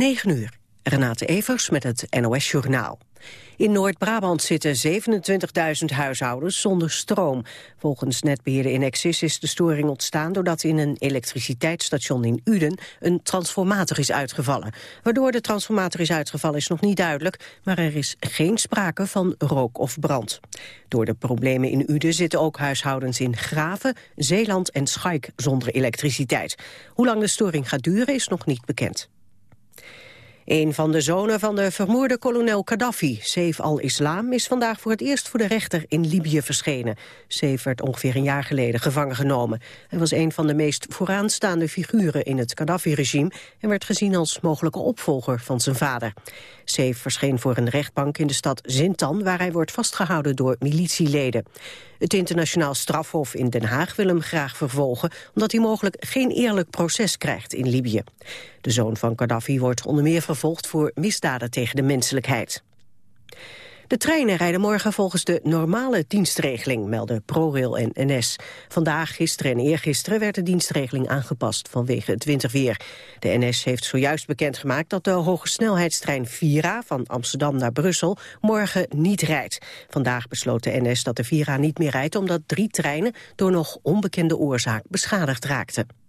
9 uur. Renate Evers met het NOS Journaal. In Noord-Brabant zitten 27.000 huishoudens zonder stroom. Volgens netbeheerder Inexis is de storing ontstaan... doordat in een elektriciteitsstation in Uden een transformator is uitgevallen. Waardoor de transformator is uitgevallen is nog niet duidelijk... maar er is geen sprake van rook of brand. Door de problemen in Uden zitten ook huishoudens in Graven, Zeeland en Schaik zonder elektriciteit. Hoe lang de storing gaat duren is nog niet bekend. Een van de zonen van de vermoorde kolonel Gaddafi, Saif al-Islam, is vandaag voor het eerst voor de rechter in Libië verschenen. Saif werd ongeveer een jaar geleden gevangen genomen. Hij was een van de meest vooraanstaande figuren in het Gaddafi-regime en werd gezien als mogelijke opvolger van zijn vader. Saif verscheen voor een rechtbank in de stad Zintan, waar hij wordt vastgehouden door militieleden. Het internationaal strafhof in Den Haag wil hem graag vervolgen... omdat hij mogelijk geen eerlijk proces krijgt in Libië. De zoon van Gaddafi wordt onder meer vervolgd voor misdaden tegen de menselijkheid. De treinen rijden morgen volgens de normale dienstregeling, melden ProRail en NS. Vandaag, gisteren en eergisteren werd de dienstregeling aangepast vanwege het winterweer. De NS heeft zojuist bekendgemaakt dat de hogesnelheidstrein Vira van Amsterdam naar Brussel morgen niet rijdt. Vandaag besloot de NS dat de Vira niet meer rijdt omdat drie treinen door nog onbekende oorzaak beschadigd raakten.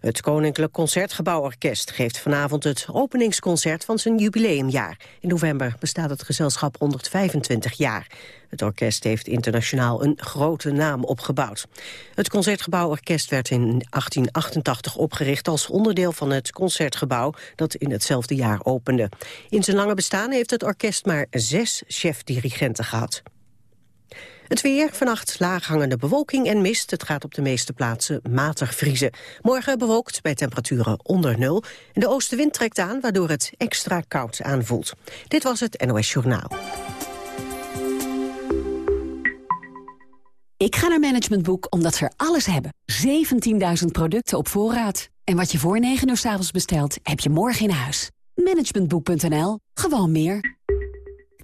Het Koninklijk Concertgebouworkest geeft vanavond het openingsconcert van zijn jubileumjaar. In november bestaat het gezelschap 125 jaar. Het orkest heeft internationaal een grote naam opgebouwd. Het Concertgebouworkest werd in 1888 opgericht als onderdeel van het Concertgebouw dat in hetzelfde jaar opende. In zijn lange bestaan heeft het orkest maar zes chefdirigenten gehad. Het weer, vannacht laaghangende bewolking en mist. Het gaat op de meeste plaatsen matig vriezen. Morgen bewolkt bij temperaturen onder nul. De oostenwind trekt aan, waardoor het extra koud aanvoelt. Dit was het NOS Journaal. Ik ga naar Management Boek omdat ze alles hebben. 17.000 producten op voorraad. En wat je voor 9 uur s avonds bestelt, heb je morgen in huis. Managementboek.nl. Gewoon meer.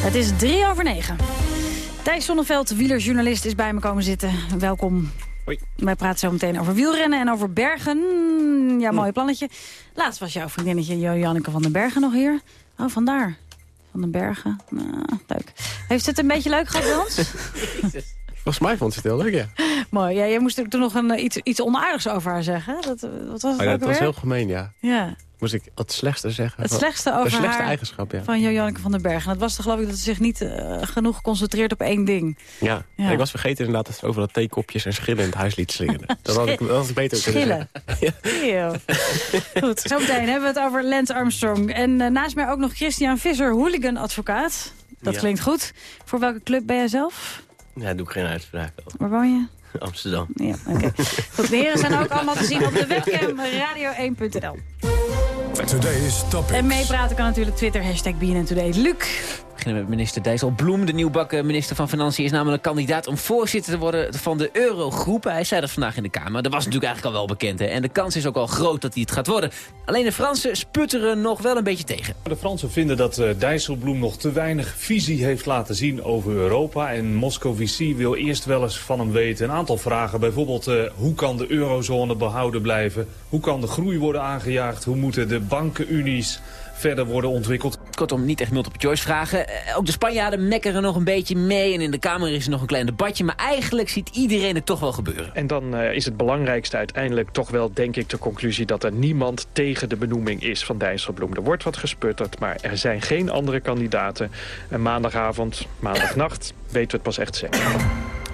Het is drie over negen. Thijs Zonneveld, wielerjournalist, is bij me komen zitten. Welkom. Hoi. Wij praten zo meteen over wielrennen en over bergen. Ja, mooi plannetje. Laatst was jouw vriendinnetje Jo Janneke van den Bergen nog hier. Oh, vandaar. Van den Bergen. Nou, leuk. Heeft het een beetje leuk gehad bij ons? Volgens mij vond ze het heel leuk, ja. mooi. Ja, jij moest er toen nog een, eh, iets, iets onaardigs over haar zeggen. Dat, eh, wat was het Oh ja, ook dat was heel gemeen, ja. Ja, Moest ik het slechtste zeggen? het slechtste over slechtste haar eigenschap, ja. van Jo Janneke van den Bergen. En dat was toch geloof ik dat ze zich niet eh, genoeg concentreert op één ding. ja. Ik was vergeten inderdaad dat ze overal theekopjes en schillen in het huis liet slingeren. Dat had ik, dat had ik beter kunnen Schillen. zeggen. Eeuw. Goed, zometeen hebben we het over Lance Armstrong. En eh, naast mij ook nog Christian Visser, hooligan-advocaat. Dat Ja. klinkt goed. Voor welke club ben jij zelf? Ja, doe ik geen uitspraak over. Waar woon je? Amsterdam. Ja, oké. Goed, de heren zijn ook allemaal te zien op de webcam radio1.nl. Today's topics. En meepraten kan natuurlijk Twitter, hashtag BNN Today. Luc, beginnen met minister Dijsselbloem. De nieuwbakken minister van Financiën is namelijk kandidaat om voorzitter te worden van de Eurogroep. Hij zei dat vandaag in de Kamer. Dat was natuurlijk eigenlijk al wel bekend. Hè? En de kans is ook al groot dat hij het gaat worden. Alleen de Fransen sputteren nog wel een beetje tegen. De Fransen vinden dat eh, Dijsselbloem nog te weinig visie heeft laten zien over Europa. En Moscovici wil eerst wel eens van hem weten een aantal vragen. Bijvoorbeeld, eh, hoe kan de eurozone behouden blijven? Hoe kan de groei worden aangejaagd? Hoe moeten de bankenunies verder worden ontwikkeld? Kortom, niet echt multiple choice vragen. Eh, ook de Spanjaarden mekkeren nog een beetje mee. En in de Kamer is er nog een klein debatje. Maar eigenlijk ziet iedereen het toch wel gebeuren. En dan uh, is het belangrijkste uiteindelijk toch wel, denk ik, de conclusie... dat er niemand tegen de benoeming is van Dijsselbloem. Er wordt wat gesputterd, maar er zijn geen andere kandidaten. En maandagavond, maandagnacht, weten we het pas echt zeker.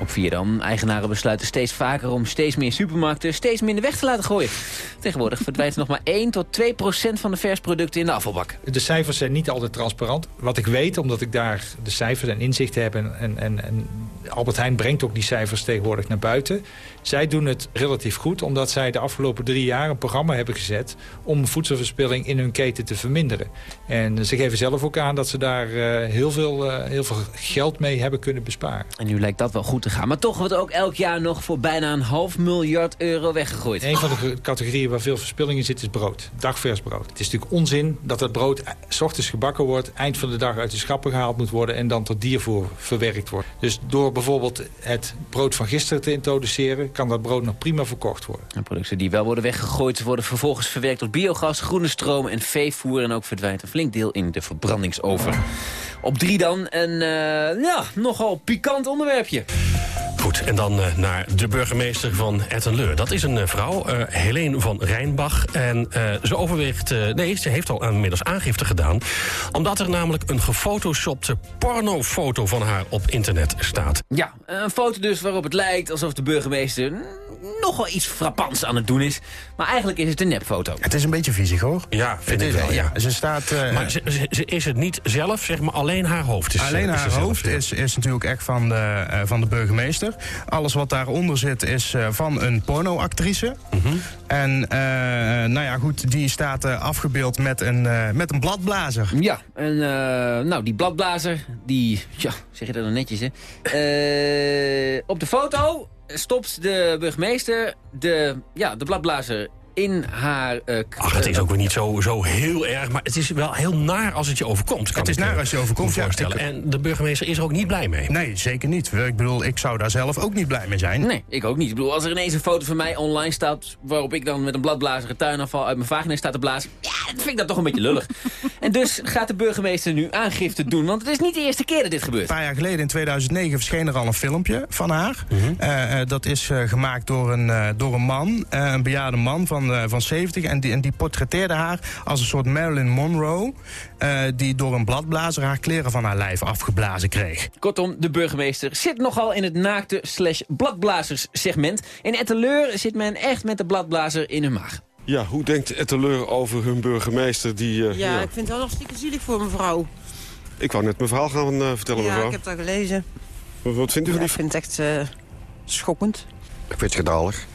Op vier dan. Eigenaren besluiten steeds vaker om steeds meer supermarkten steeds minder weg te laten gooien. Tegenwoordig verdwijnt nog maar 1 tot 2 procent van de versproducten in de afvalbak. De cijfers zijn niet altijd transparant. Wat ik weet, omdat ik daar de cijfers en inzichten heb... en, en, en Albert Heijn brengt ook die cijfers tegenwoordig naar buiten... zij doen het relatief goed, omdat zij de afgelopen drie jaar... een programma hebben gezet om voedselverspilling in hun keten te verminderen. En ze geven zelf ook aan dat ze daar uh, heel, veel, uh, heel veel geld mee hebben kunnen besparen. En nu lijkt dat wel goed te gaan. Maar toch wordt ook elk jaar nog voor bijna een half miljard euro weggegooid. Een van de categorieën waar veel verspilling in zit is brood. Dagvers brood. Het is natuurlijk onzin dat het brood s ochtends gebakken wordt... eind van de dag uit de schappen gehaald moet worden... en dan tot diervoer verwerkt wordt. Dus door bijvoorbeeld het brood van gisteren te introduceren... kan dat brood nog prima verkocht worden. En producten die wel worden weggegooid... worden vervolgens verwerkt tot biogas, groene stroom en veevoer... en ook verdwijnt een flink deel in de verbrandingsoven. Op drie dan een uh, ja, nogal pikant onderwerpje. Goed, en dan uh, naar de burgemeester van Ettenleur. Dat is een uh, vrouw, uh, Helene van Rijnbach. En ze overweegt, nee, ze heeft al inmiddels aangifte gedaan... omdat er namelijk een gefotoshopte pornofoto van haar op internet staat. Ja, een foto dus waarop het lijkt alsof de burgemeester nogal iets frappants aan het doen is. Maar eigenlijk is het een nepfoto. Het is een beetje viezig, hoor. Ja, vind het ik wel, ja. Ze staat... Uh, maar ze, ze, ze, is het niet zelf, zeg maar, alleen haar hoofd is Alleen is haar hoofd is, is natuurlijk echt van de, uh, van de burgemeester. Alles wat daaronder zit is uh, van een pornoactrice. Mm -hmm. En nou ja, goed, die staat afgebeeld met een, met een bladblazer. Ja, en nou, die bladblazer, die... Ja, zeg je dat dan netjes, hè? op de foto stopt de burgemeester de, ja, de bladblazer in haar... Uh, Ach, het is ook weer niet zo, zo heel erg, maar het is wel heel naar als het je overkomt. Kan het is ik, naar als je overkomt, ja, voorstellen. En de burgemeester is er ook niet blij mee. Nee, zeker niet. Ik bedoel, ik zou daar zelf ook niet blij mee zijn. Nee, ik ook niet. Ik bedoel, als er ineens een foto van mij online staat... waarop ik dan met een bladblazer het tuinafval uit mijn vagina sta te blazen... ja, dat vind ik dat toch een beetje lullig. en dus gaat de burgemeester nu aangifte doen, want het is niet de eerste keer dat dit gebeurt. Een paar jaar geleden, in 2009, verscheen er al een filmpje van haar. Mhm. Mm -hmm. uh, dat is uh, gemaakt door een, uh, door een man, een bejaarde man van, van 70... En die, en die portretteerde haar als een soort Marilyn Monroe... Uh, die door een bladblazer haar kleren van haar lijf afgeblazen kreeg. Kortom, de burgemeester zit nogal in het naakte slash bladblazers segment. In Etteleur zit men echt met de bladblazer in hun maag. Ja, hoe denkt Etteleur over hun burgemeester die... Uh, ja, ja, ik vind het wel nog stiekem zielig voor mevrouw. Ik wou net mijn verhaal gaan uh, vertellen, ja, mevrouw. Ja, ik heb dat gelezen. Wat vindt u van ja, die... Ik vind het echt uh, schokkend. Ik vind het schandalig.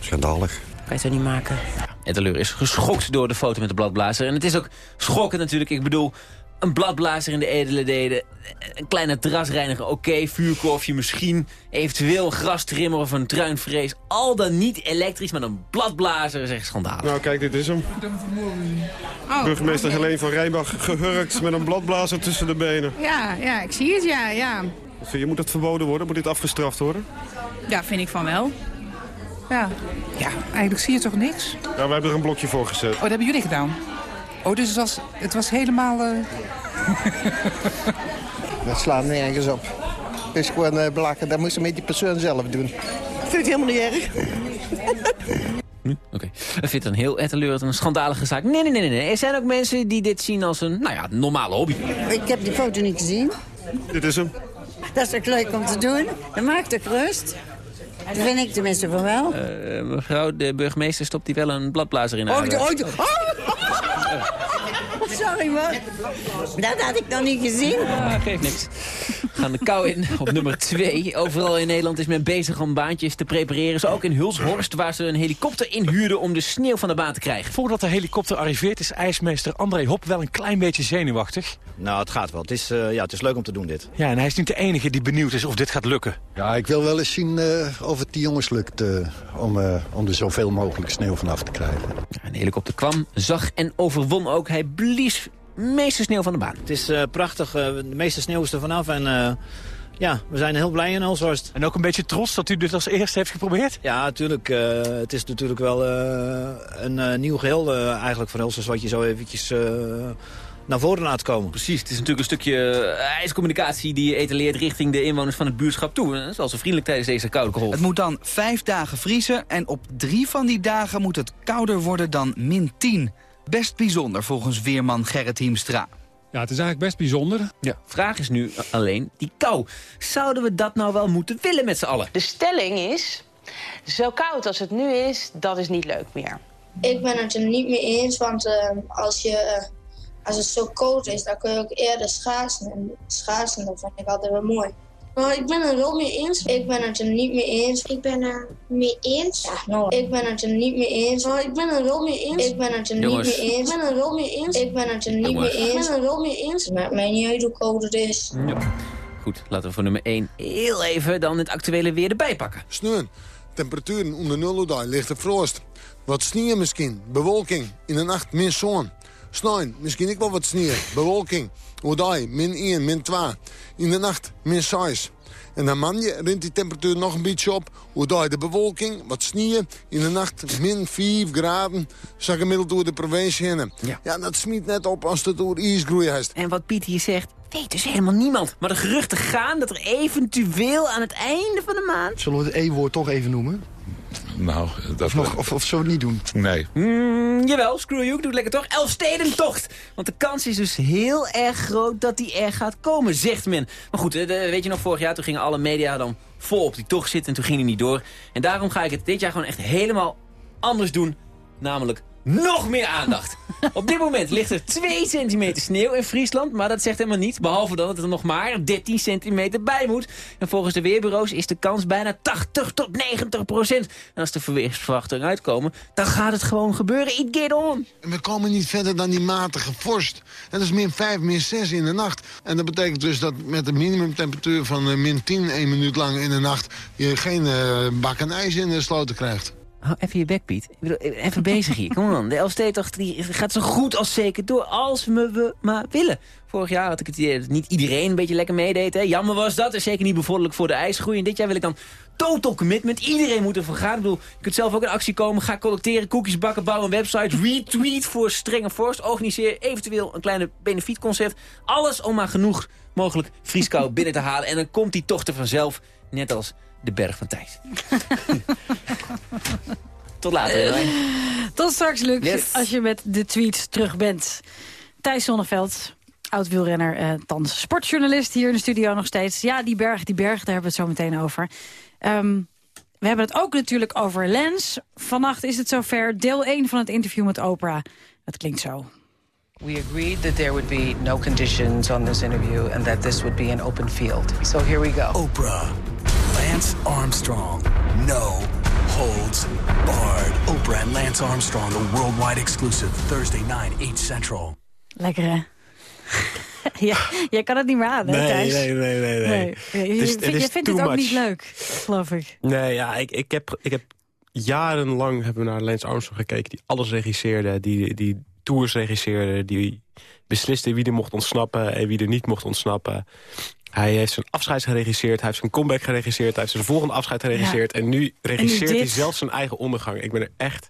Schandalig. Kan je het zo niet maken. Etteleur is geschokt door de foto met de bladblazer. En het is ook schokkend natuurlijk. Ik bedoel, een bladblazer in de edele deden. Een kleine terrasreiniger, oké. Okay, vuurkorfje misschien. Eventueel grastrimmer of een truinvrees. Al dan niet elektrisch, maar een bladblazer is echt schandalig. Nou, kijk, dit is hem. Oh, Burgemeester okay. Helene van Rijnbach gehurkt met een bladblazer tussen de benen. Ja, ja, ik zie het, ja, ja. Je moet dat verboden worden? Moet dit afgestraft worden? Ja, vind ik van wel. Ja. ja, eigenlijk zie je toch niks? Ja, we hebben er een blokje voor gezet. Oh, dat hebben jullie gedaan? Oh, dus het was, het was helemaal... Uh... dat slaat nergens op. Het is gewoon uh. Dat moest je met die persoon zelf doen. Ik vind het helemaal niet erg. Oké. Okay. Ik vind het een heel etteleur, een schandalige zaak. Nee, nee, nee, nee. Er zijn ook mensen die dit zien als een, nou ja, normale hobby. Ik heb die foto niet gezien. Dit is hem. Dat is ook leuk om te doen. Dat maakt toch rust. Dat vind ik tenminste van wel. Uh, mevrouw, de burgemeester stopt die wel een bladblazer in haar... Oh, oh, oh. Sorry, man. Dat had ik nog niet gezien. Ah, geeft niks. We gaan de kou in op nummer 2. Overal in Nederland is men bezig om baantjes te prepareren. Zo ook in Hulshorst, waar ze een helikopter inhuurden om de sneeuw van de baan te krijgen. Voordat de helikopter arriveert is ijsmeester André Hop wel een klein beetje zenuwachtig. Nou, het gaat wel. Het is, uh, ja, het is leuk om te doen, dit. Ja, en hij is niet de enige die benieuwd is of dit gaat lukken. Ja, ik wil wel eens zien uh, of het die jongens lukt uh, om, om er zoveel mogelijk sneeuw vanaf te krijgen. Ja, een helikopter kwam, zag en overwon ook. Hij blies meeste sneeuw van de baan. Het is prachtig. de meeste sneeuw is er vanaf en... Ja, we zijn heel blij in Hulshorst. En ook een beetje trots dat u dit als eerste heeft geprobeerd? Ja, natuurlijk. Uh, het is natuurlijk wel uh, een uh, nieuw geheel eigenlijk van Hulshorst... wat je zo eventjes naar voren laten komen. Precies, het is natuurlijk een stukje eh, ijscommunicatie die je etaleert richting de inwoners van het buurtschap toe. Dat is zo vriendelijk tijdens deze koude golf. Het moet dan vijf dagen vriezen en op drie van die dagen moet het kouder worden dan min 10. Best bijzonder volgens weerman Gerrit Hiemstra. Ja, het is eigenlijk best bijzonder. Ja. Vraag is nu alleen die kou. Zouden we dat nou wel moeten willen met z'n allen? De stelling is, zo koud als het nu is, dat is niet leuk meer. Ik ben het er niet mee eens, want uh, als, je, uh, als het zo koud is, dan kun je ook eerder schaatsen. En schaatsen, dat vind ik altijd wel mooi. Nou, ik ben er wel mee eens. Ik ben het er niet mee eens. Ik ben er mee eens. Ja, nou. Ik ben het er niet mee eens. Nou, ik ben er wel mee eens. Ik ben het er Jongens. niet mee eens. Ik ben er wel mee eens. Ik ben het er niet Jongens. mee eens. Ik ben er wel mee eens. Het maakt mij niet uit hoe koud het is. Ja. Goed, laten we voor nummer 1 heel even dan het actuele weer erbij pakken. Sneeuw. Temperaturen onder nul daar lichte frost. Wat sneeuw misschien. Bewolking. In de nacht min zon. Sneeuw. Misschien ik wel wat sneeuw. Bewolking. Oudai. Min 1, min 2. In de nacht min 6. En dan man je rint die temperatuur nog een beetje op. Oudai de bewolking. Wat sneeuw. In de nacht min 4 graden. Zag gemiddeld door de provincie heen. Ja. ja, dat smiet net op als het door ijsgroei is. En wat Piet hier zegt, weet dus helemaal niemand. Maar de geruchten gaan dat er eventueel aan het einde van de maand... Zullen we het E-woord toch even noemen? Nou, dat... Of, nog, of, of zullen we het niet doen? Nee. Mm, jawel, screw you, doe het lekker toch. Elfstedentocht. Want de kans is dus heel erg groot dat die er gaat komen, zegt men. Maar goed, eh, de- weet je nog, vorig jaar toen gingen alle media dan vol op die tocht zitten... en toen ging die niet door. En daarom ga ik het dit jaar gewoon echt helemaal anders doen. Namelijk nog meer aandacht. Op dit moment ligt er 2 centimeter sneeuw in Friesland, maar dat zegt helemaal niets. Behalve dat er nog maar 13 centimeter bij moet. En volgens de weerbureaus is de kans bijna 80 tot 90 procent. En als de verweersverwachtingen uitkomen, dan gaat het gewoon gebeuren. It get on. We komen niet verder dan die matige vorst. Dat is min 5, min 6 in de nacht. En dat betekent dus dat met een minimumtemperatuur van eh, min 10... één minuut lang in de nacht... je geen eh bakken ijs in de sloten krijgt. Hou even je bek, Piet. Ik bedoel, even bezig hier. Kom on. De Elfstedentocht die gaat zo goed als zeker door als we, we maar willen. Vorig jaar had ik het idee dat niet iedereen een beetje lekker meedeed. Hè. Jammer was dat. En zeker niet bevorderlijk voor de ijsgroei. En dit jaar wil ik dan total commitment. Iedereen moet ervoor gaan. Ik bedoel, je kunt zelf ook in actie komen. Ga collecteren, koekjes bakken, bouwen een website. Retweet voor strenge vorst. Organiseer eventueel een kleine benefietconcert. Alles om maar genoeg mogelijk vrieskou binnen te halen. En dan komt die tocht er vanzelf. Net als de berg van Thijs. Tot later. Marjolein. Tot straks, Luc, Yes. als je met de tweets terug bent. Thijs Zonneveld, oud-wielrenner, eh, thans sportjournalist hier in de studio nog steeds. Ja, die berg, die berg, daar hebben we het zo meteen over. Ehm, we hebben het ook natuurlijk over Lens. Vannacht is het zover, deel 1 van het interview met Oprah. Het klinkt zo. We agreed that there would be no conditions on this interview and that this would be an open field. So here we go. Oprah. Lance Armstrong. No holds barred. Oprah and Lance Armstrong, a worldwide exclusive. Thursday 9, 8 Central. Lekker, hè? ja, jij kan het niet meer aan, hè, Nee, Thijs? nee, nee, nee, nee. Je, Het is- vindt- het is je vindt too het ook much. niet leuk, geloof ik. Nee, ja, ik, ik, heb, ik heb jarenlang hebben we naar Lance Armstrong gekeken... die alles regisseerde, die, die tours regisseerde... die besliste wie er mocht ontsnappen en wie er niet mocht ontsnappen. Hij heeft zijn afscheid geregisseerd, hij heeft zijn comeback geregisseerd... hij heeft zijn volgende afscheid geregisseerd... en nu regisseert hij dit? zelfs zijn eigen ondergang. Ik ben er echt,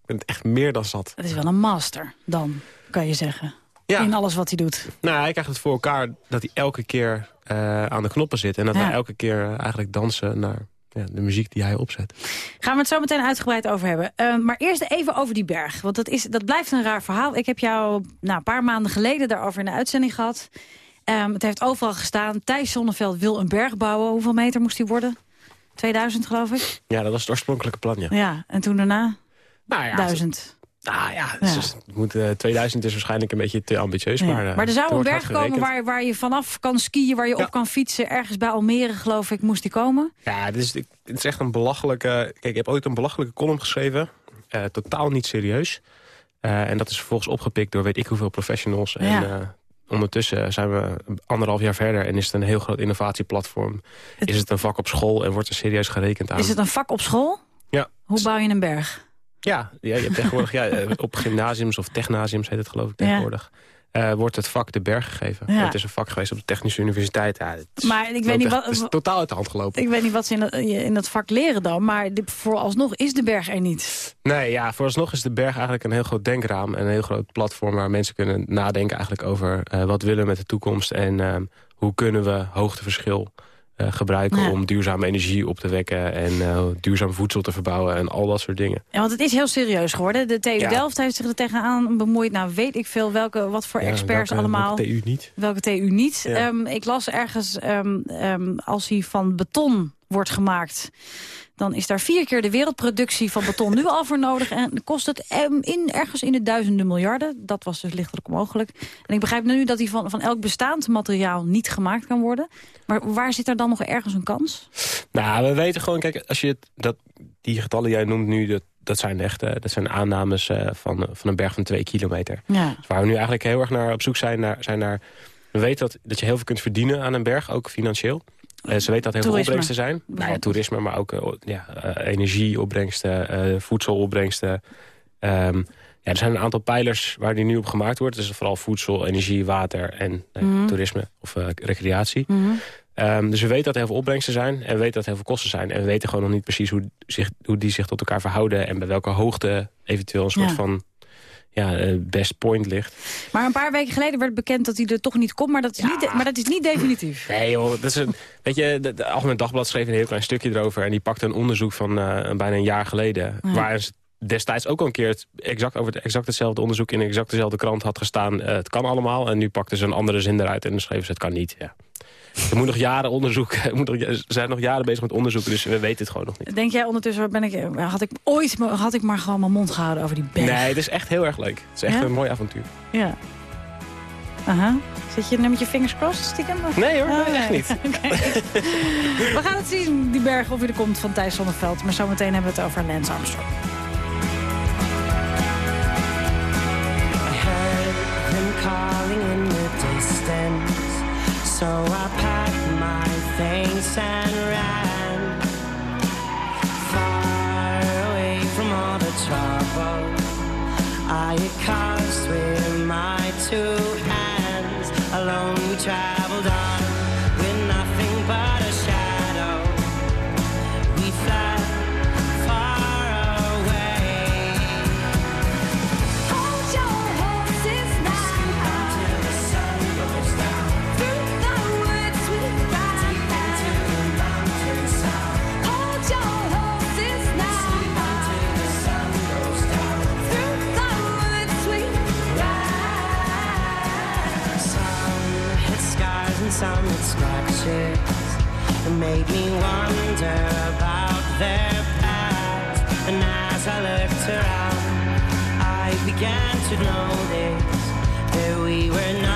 ik ben het echt meer dan zat. Het is wel een master, dan, kan je zeggen. Ja. In alles wat hij doet. Nou, hij krijgt het voor elkaar dat hij elke keer eh, aan de knoppen zit... en dat Ja. wij elke keer eh, eigenlijk dansen naar ja, de muziek die hij opzet. Gaan we het zo meteen uitgebreid over hebben. Eh, maar eerst even over die berg. Want dat, is, dat blijft een raar verhaal. Ik heb jou nou, een paar maanden geleden daarover in de uitzending gehad. Ehm, het heeft overal gestaan. Thijs Zonneveld wil een berg bouwen. Hoeveel meter moest die worden? 2000 geloof ik. Ja, dat was het oorspronkelijke plan, ja. Ja, en toen daarna? Nou ja, Duizend. Nou ja, het is dus- moet, eh, 2000 is waarschijnlijk een beetje te ambitieus. Ja. Maar, eh, Maar er zou een berg komen waar, waar je vanaf kan skiën, waar je op kan fietsen. Ergens bij Almere, geloof ik, moest die komen. Ja, het is, het is echt een belachelijke... Kijk, ik heb ooit een belachelijke column geschreven. Eh, totaal niet serieus. Eh, en dat is vervolgens opgepikt door weet ik hoeveel professionals. En Ja. eh, ondertussen zijn we anderhalf jaar verder... en is het een heel groot innovatieplatform. Is het een vak op school en wordt er serieus gerekend aan. Is het een vak op school? Ja. Hoe bouw je een berg? Ja, ja je hebt tegenwoordig ja, eh, op gymnasiums of technasiums heet het geloof ik tegenwoordig. eh, wordt het vak de berg gegeven. Ja. Het is een vak geweest op de Technische Universiteit. Ja, het is, Maar ik weet niet echt- wat- Het is totaal uit de hand gelopen. Ik weet niet wat ze in dat, in dat vak leren dan, maar dit, vooralsnog is de berg er niet. Nee, ja, vooralsnog is de berg eigenlijk een heel groot denkraam... en een heel groot platform waar mensen kunnen nadenken eigenlijk over... eh, wat willen we met de toekomst en ehm, hoe kunnen we hoogteverschil eh, gebruiken... Ja. om duurzame energie op te wekken en eh, duurzaam voedsel te verbouwen... en al dat soort dingen. Ja, want het is heel serieus geworden. De TU Ja. Delft heeft zich er tegenaan bemoeid. Nou, weet ik veel welke, wat voor Ja, experts welke- allemaal. welke TU niet? Welke TU niet. Ehm, ik las ergens, ehm, ehm, als hij van beton wordt gemaakt... dan is daar vier keer de wereldproductie van beton nu al voor nodig. En kost het ehm, in, ergens in de duizenden miljarden. Dat was dus lichtelijk onmogelijk. En ik begrijp nu dat die van, van elk bestaand materiaal niet gemaakt kan worden. Maar waar zit er dan nog ergens een kans? Nou, we weten gewoon, kijk, als je het, dat, die getallen jij noemt nu... dat, dat zijn echt eh, dat zijn aannames eh, van, van een berg van twee kilometer. Ja. Dus waar we nu eigenlijk heel erg naar op zoek zijn, naar, zijn naar... We weten dat, dat je heel veel kunt verdienen aan een berg, ook financieel. Eh, ze weten dat er heel veel opbrengsten zijn. Nou ja, toerisme, maar ook eh, ja, eh, energieopbrengsten, voedselopbrengsten. Ehm, ja, er zijn een aantal pijlers waar die nu op gemaakt wordt. Dus vooral voedsel, energie, water en Mhm. toerisme of recreatie. Mhm. Ehm, dus we weten dat er heel veel opbrengsten zijn en we weten dat er heel veel kosten zijn. En we weten gewoon nog niet precies hoe, zich, hoe die zich tot elkaar verhouden... en bij welke hoogte eventueel een soort Ja. van ja, eh, best point ligt. Maar een paar weken geleden werd bekend dat hij er toch niet komt. Maar dat is, niet, maar dat is niet definitief. Nee joh, dat is een, weet je, de, de Algemeen Dagblad schreef een heel klein stukje erover... en die pakte een onderzoek van eh, bijna een jaar geleden... Ja. waar ze destijds ook al een keer het exact over het, exact hetzelfde onderzoek... in exact dezelfde krant had gestaan, eh, het kan allemaal... en nu pakten ze een andere zin eruit en dan schreven ze het kan niet. Ja. Er moet nog jaren onderzoek, er moet nog, ze zijn nog jaren bezig met onderzoeken... dus we weten het gewoon nog niet. Denk jij ondertussen, ben ik, had ik ooit had ik maar gewoon mijn mond gehouden over die berg? Nee, het is echt heel erg leuk. Het is echt Ja? een mooi avontuur. Ja. Aha. Zit je nu met je vingers crossed stiekem? Nee hoor, Oh, nee, echt niet. We gaan het zien, die berg, of hij er komt van Thijs Zonneveld. Maar zometeen hebben we het over Lance Armstrong. them calling in the distance. So I packed my things and ran far away from all the trouble I caused with my two made me wonder about their past. And as I looked around, I began to notice that we were nothing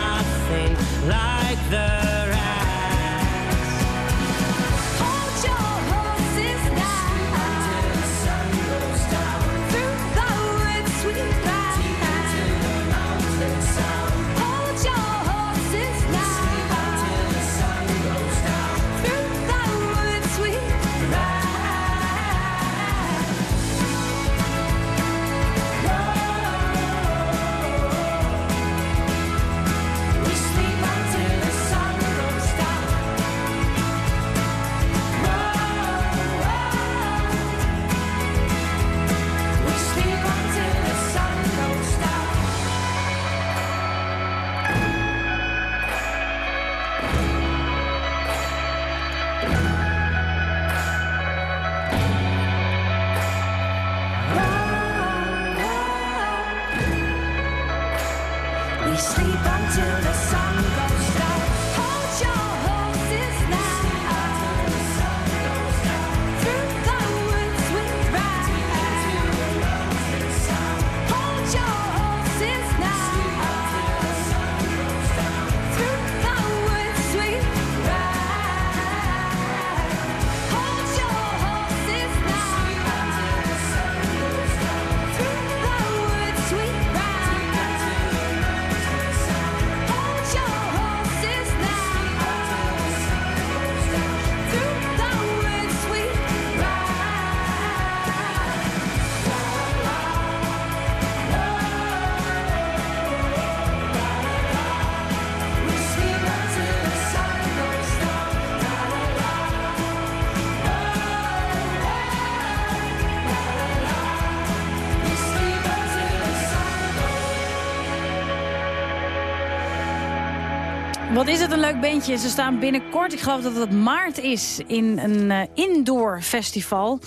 een leuk beentje. Ze staan binnenkort, ik geloof dat het maart is, in een uh, indoor festival.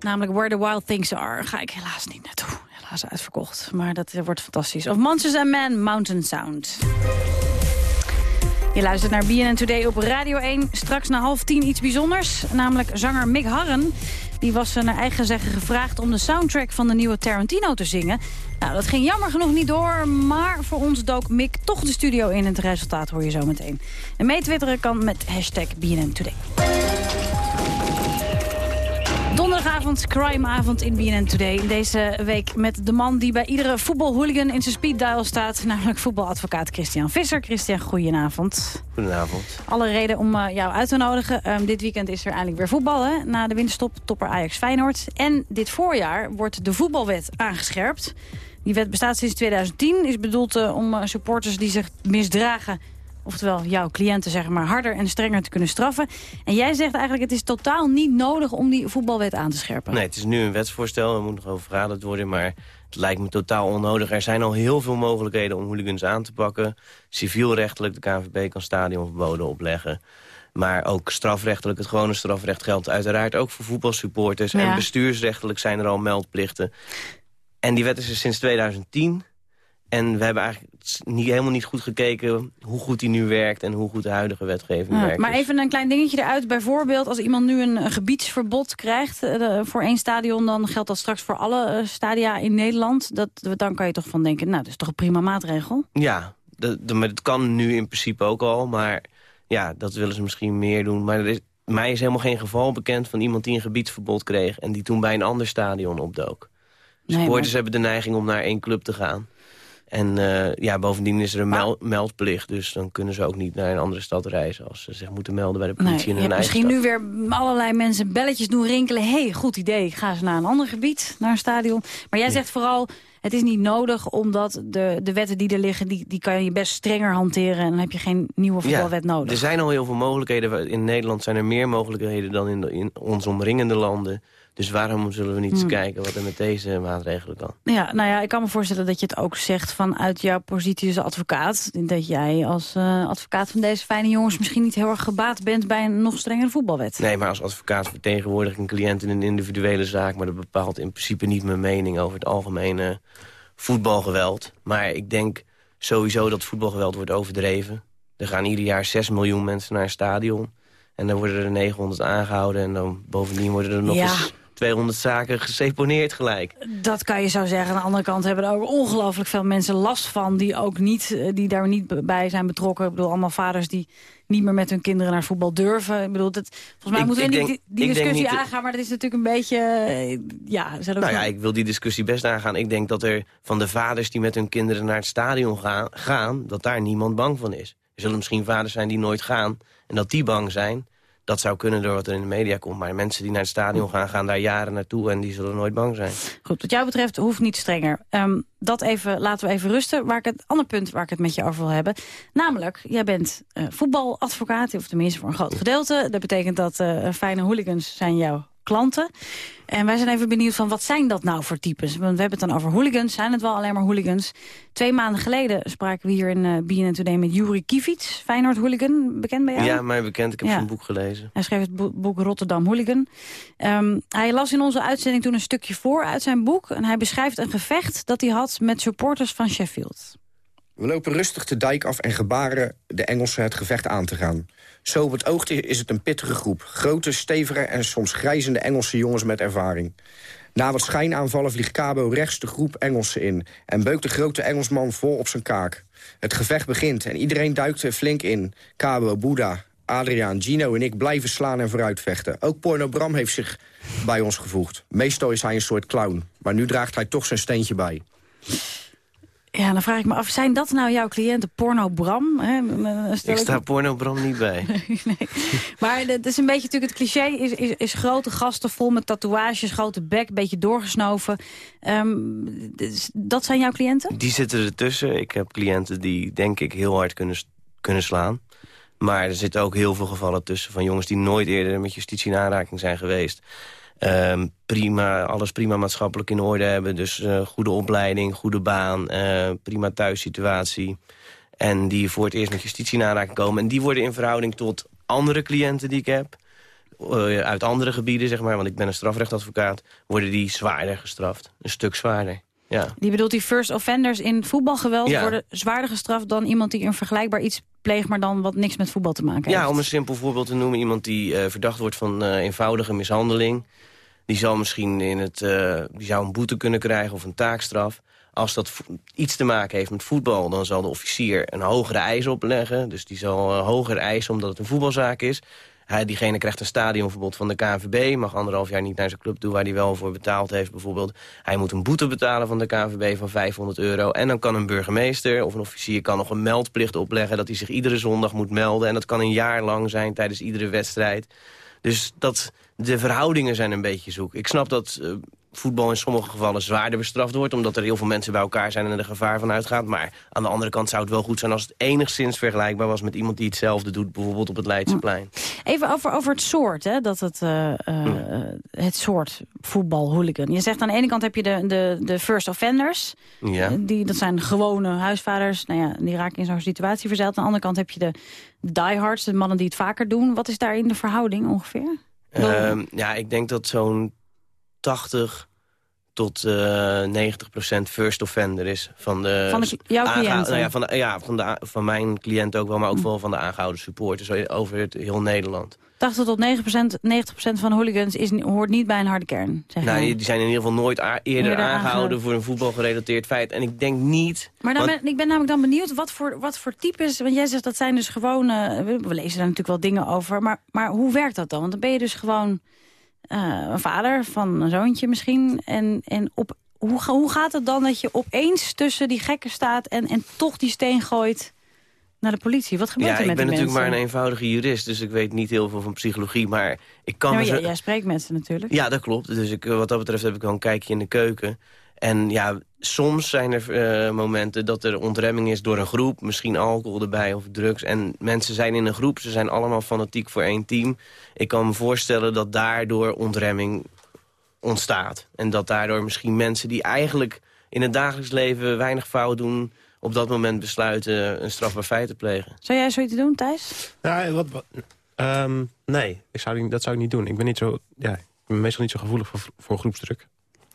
Namelijk Where the Wild Things Are. Ga ik helaas niet naartoe. Helaas uitverkocht. Maar dat uh, wordt fantastisch. Of Monsters and Men, Mountain Sound. Je luistert naar BNN Today op Radio 1. Straks na half tien iets bijzonders. Namelijk zanger Mick Harren. Die was naar eigen zeggen gevraagd om de soundtrack van de nieuwe Tarantino te zingen. Nou, dat ging jammer genoeg niet door, maar voor ons dook Mick toch de studio in... en het resultaat hoor je zo meteen. En meetwitteren kan met hashtag BNN Today. Donderdagavond, crimeavond in BNN Today. Deze week met de man die bij iedere voetbalhooligan in zijn speeddial staat. Namelijk voetbaladvocaat Christian Visser. Christian, goedenavond. Goedenavond. Alle reden om uh, jou uit te nodigen. Um, dit weekend is er eindelijk weer voetbal hè? na de winterstop. Topper Ajax Feyenoord. En dit voorjaar wordt de voetbalwet aangescherpt. Die wet bestaat sinds 2010. Is bedoeld uh, om uh, supporters die zich misdragen oftewel jouw cliënten zeg maar, harder en strenger te kunnen straffen. En jij zegt eigenlijk het is totaal niet nodig om die voetbalwet aan te scherpen. Nee, het is nu een wetsvoorstel, er moet nog over vergaderd worden, maar het lijkt me totaal onnodig. Er zijn al heel veel mogelijkheden om hooligans aan te pakken. Civielrechtelijk, de KNVB kan stadionverboden opleggen. Maar ook strafrechtelijk, het gewone strafrecht geldt uiteraard ook voor voetbalsupporters. Ja. En bestuursrechtelijk zijn er al meldplichten. En die wet is er sinds 2010. En we hebben eigenlijk niet, helemaal niet goed gekeken hoe goed die nu werkt... en hoe goed de huidige wetgeving ja, werkt. Maar even een klein dingetje eruit. Bijvoorbeeld als iemand nu een, gebiedsverbod krijgt uh, voor één stadion... dan geldt dat straks voor alle uh, stadia in Nederland. Dat, dan kan je toch van denken, nou, dat is toch een prima maatregel? Ja, dat, dat, dat kan nu in principe ook al. Maar ja, dat willen ze misschien meer doen. Maar er is, mij is helemaal geen geval bekend van iemand die een gebiedsverbod kreeg... en die toen bij een ander stadion opdook. Supporters nee, maar... hebben de neiging om naar één club te gaan. En uh, ja, bovendien is er een mel meldplicht. Dus dan kunnen ze ook niet naar een andere stad reizen... als ze zich moeten melden bij de politie nee, in hun eigen Misschien nu weer allerlei mensen belletjes doen rinkelen. hey, goed idee, gaan ze naar een ander gebied, naar een stadion. Maar jij ja. zegt vooral, het is niet nodig... omdat de, de wetten die er liggen, die, die kan je best strenger hanteren... en dan heb je geen nieuwe voetbalwet ja, nodig. Er zijn al heel veel mogelijkheden. In Nederland zijn er meer mogelijkheden dan in, de, in ons omringende landen... Dus waarom zullen we niet eens hmm. kijken wat er met deze maatregelen kan? Ja, nou ja, ik kan me voorstellen dat je het ook zegt vanuit jouw positie als advocaat. Dat jij als uh, advocaat van deze fijne jongens misschien niet heel erg gebaat bent bij een nog strengere voetbalwet. Nee, maar als advocaat vertegenwoordig ik een cliënt in een individuele zaak. Maar dat bepaalt in principe niet mijn mening over het algemene voetbalgeweld. Maar ik denk sowieso dat voetbalgeweld wordt overdreven. Er gaan ieder jaar 6 miljoen mensen naar een stadion. En dan worden er 900 aangehouden en dan bovendien worden er nog ja. eens 200 zaken geseponeerd gelijk. Dat kan je zo zeggen. Aan de andere kant hebben er ook ongelooflijk veel mensen last van... die, ook niet, die daar niet bij zijn betrokken. Ik bedoel, allemaal vaders die niet meer met hun kinderen naar voetbal durven. Ik bedoel, dat, volgens mij Ik- moeten we die denk discussie niet- aangaan... maar dat is natuurlijk een beetje... eh, Ja, Nou ja, ik wil die discussie best aangaan. Ik denk dat er van de vaders die met hun kinderen naar het stadion gaan... gaan dat daar niemand bang van is. Er zullen misschien vaders zijn die nooit gaan en dat die bang zijn. Dat zou kunnen door wat er in de media komt. Maar mensen die naar het stadion gaan, gaan daar jaren naartoe... en die zullen nooit bang zijn. Goed, wat jou betreft hoeft niet strenger. Ehm, dat even, laten we even rusten. Waar ik het ander punt waar ik het met je over wil hebben. Namelijk, jij bent eh, voetbaladvocaat, of tenminste voor een groot gedeelte. Dat betekent dat eh, fijne hooligans zijn jouw klanten. En wij zijn even benieuwd van wat zijn dat nou voor types? Want we hebben het dan over hooligans. Zijn het wel alleen maar hooligans? Twee maanden geleden spraken we hier in uh, BNN Today met Juri Kivic. Feyenoord hooligan, bekend bij jou? Ja, mij bekend. Ik heb Ja. zijn boek gelezen. Hij schreef het bo- boek Rotterdam Hooligan. Ehm, hij las in onze uitzending toen een stukje voor uit zijn boek. En hij beschrijft een gevecht dat hij had met supporters van Sheffield. We lopen rustig de dijk af en gebaren de Engelsen het gevecht aan te gaan. Zo op het oog is het een pittige groep. Grote, stevige en soms grijzende Engelse jongens met ervaring. Na wat schijnaanvallen vliegt Cabo rechts de groep Engelsen in... en beukt de grote Engelsman vol op zijn kaak. Het gevecht begint en iedereen duikt er flink in. Cabo, Boeddha, Adriaan, Gino en ik blijven slaan en vooruitvechten. Ook Porno Bram heeft zich bij ons gevoegd. Meestal is hij een soort clown, maar nu draagt hij toch zijn steentje bij. Ja, dan vraag ik me af, zijn dat nou jouw cliënten Porno Bram? Hè? Ik sta porno Bram niet bij. Maar het is een beetje natuurlijk het cliché is, is, is grote gasten vol met tatoeages, grote bek, beetje doorgesnoven. Ehm, dus dat zijn jouw cliënten? Die zitten ertussen. Ik heb cliënten die denk ik heel hard kunnen, kunnen slaan. Maar er zitten ook heel veel gevallen tussen van jongens die nooit eerder met justitie in aanraking zijn geweest. Ehm, prima, alles prima maatschappelijk in orde hebben. Dus eh, goede opleiding, goede baan, eh, prima thuissituatie. En die voor het eerst met justitie in aanraking komen. En die worden in verhouding tot andere cliënten die ik heb... eh, uit andere gebieden, zeg maar, want ik ben een strafrechtadvocaat... worden die zwaarder gestraft. Een stuk zwaarder. Ja. Die bedoelt die first offenders in voetbalgeweld Ja. worden zwaarder gestraft dan iemand die een vergelijkbaar iets pleegt, maar dan wat niks met voetbal te maken heeft. Ja, om een simpel voorbeeld te noemen. Iemand die verdacht wordt van eenvoudige mishandeling. Die zal misschien in het, eh, die zou een boete kunnen krijgen of een taakstraf. Als dat iets te maken heeft met voetbal... dan zal de officier een hogere eis opleggen. Dus die zal eh, hoger eisen omdat het een voetbalzaak is. Hij, diegene krijgt een stadionverbod van de KNVB. Mag anderhalf jaar niet naar zijn club toe waar hij wel voor betaald heeft bijvoorbeeld. Hij moet een boete betalen van de KNVB van 500 euro. En dan kan een burgemeester of een officier kan nog een meldplicht opleggen... dat hij zich iedere zondag moet melden. En dat kan een jaar lang zijn tijdens iedere wedstrijd. Dus dat, de verhoudingen zijn een beetje zoek. Ik snap dat eh, voetbal in sommige gevallen zwaarder bestraft wordt... omdat er heel veel mensen bij elkaar zijn en er gevaar van uitgaat. Maar aan de andere kant zou het wel goed zijn... als het enigszins vergelijkbaar was met iemand die hetzelfde doet... bijvoorbeeld op het Leidseplein. Even over, over het soort, hè, dat het, eh, eh, het soort voetbalhooligan. Je zegt aan de ene kant heb je de, de, de first offenders. Ja. Eh, Die, dat zijn gewone huisvaders, nou ja, die raken in zo'n situatie verzeild. Aan de andere kant heb je de diehards, de mannen die het vaker doen. Wat is daar in de verhouding ongeveer? Ehm, ja, ik denk dat zo'n 80 tot eh 90 procent first offender is. Van, de, Van de- jouw? Nou ja, van, de, ja van, de, van mijn cliënt ook wel, maar ook wel van de aangehouden supporters over het heel Nederland. 80 tot 9 90% van hooligans is, hoort niet bij een harde kern, zeg Nou, die, zijn in ieder geval nooit eerder Eerder aangehouden aangehouden. voor een voetbalgerelateerd feit. En ik denk niet... Maar dan want- ben, ik ben namelijk dan benieuwd wat voor, wat voor types... want jij zegt dat zijn dus gewoon... eh, we lezen daar natuurlijk wel dingen over. Maar, maar hoe werkt dat dan? Want dan ben je dus gewoon eh, een vader van een zoontje misschien. En, en op, hoe, hoe gaat het dan dat je opeens tussen die gekken staat... en, en toch die steen gooit naar de politie? Wat gebeurt ja, er ik met ben die natuurlijk maar mensen? een eenvoudige jurist, dus ik weet niet heel veel van psychologie. Maar ik kan Ja, zo- jij, jij spreekt met ze natuurlijk. Ja, dat klopt. Dus ik, eh, wat dat betreft heb ik wel een kijkje in de keuken. En ja, soms zijn er eh, momenten dat er ontremming is door een groep. Misschien alcohol erbij of drugs. En mensen zijn in een groep, ze zijn allemaal fanatiek voor één team. Ik kan me voorstellen dat daardoor ontremming ontstaat. En dat daardoor misschien mensen die eigenlijk in het dagelijks leven weinig fout doen... op dat moment besluiten een strafbaar feit te plegen. Zou jij zoiets doen, Thijs? Ja, wat, wat- ehm, nee, ik zou, dat zou ik niet doen. Ik ben, niet zo, ja, ik ben meestal niet zo gevoelig voor, voor groepsdruk.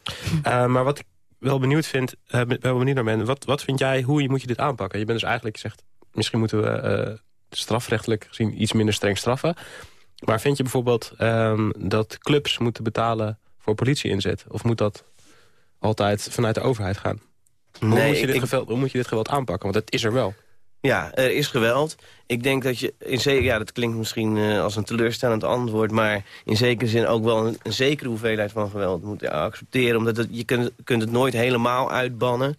Eh, maar wat ik wel benieuwd vind, eh, wel benieuwd naar ben... Wat, wat vind jij, hoe moet je dit aanpakken? Je bent dus eigenlijk, je zegt, misschien moeten we eh, strafrechtelijk gezien iets minder streng straffen. Maar vind je bijvoorbeeld ehm, dat clubs moeten betalen voor politie-inzet? Of moet dat altijd vanuit de overheid gaan? hoe, Nee, moet je dit ik- geweld, hoe moet je dit geweld aanpakken? Want het is er wel. Ja, er is geweld. Ik denk dat je, in zeker, ja, dat klinkt misschien eh, als een teleurstellend antwoord... maar in zekere zin ook wel een, zekere hoeveelheid van geweld moet accepteren. Omdat je kunt, kunt het nooit helemaal uitbannen.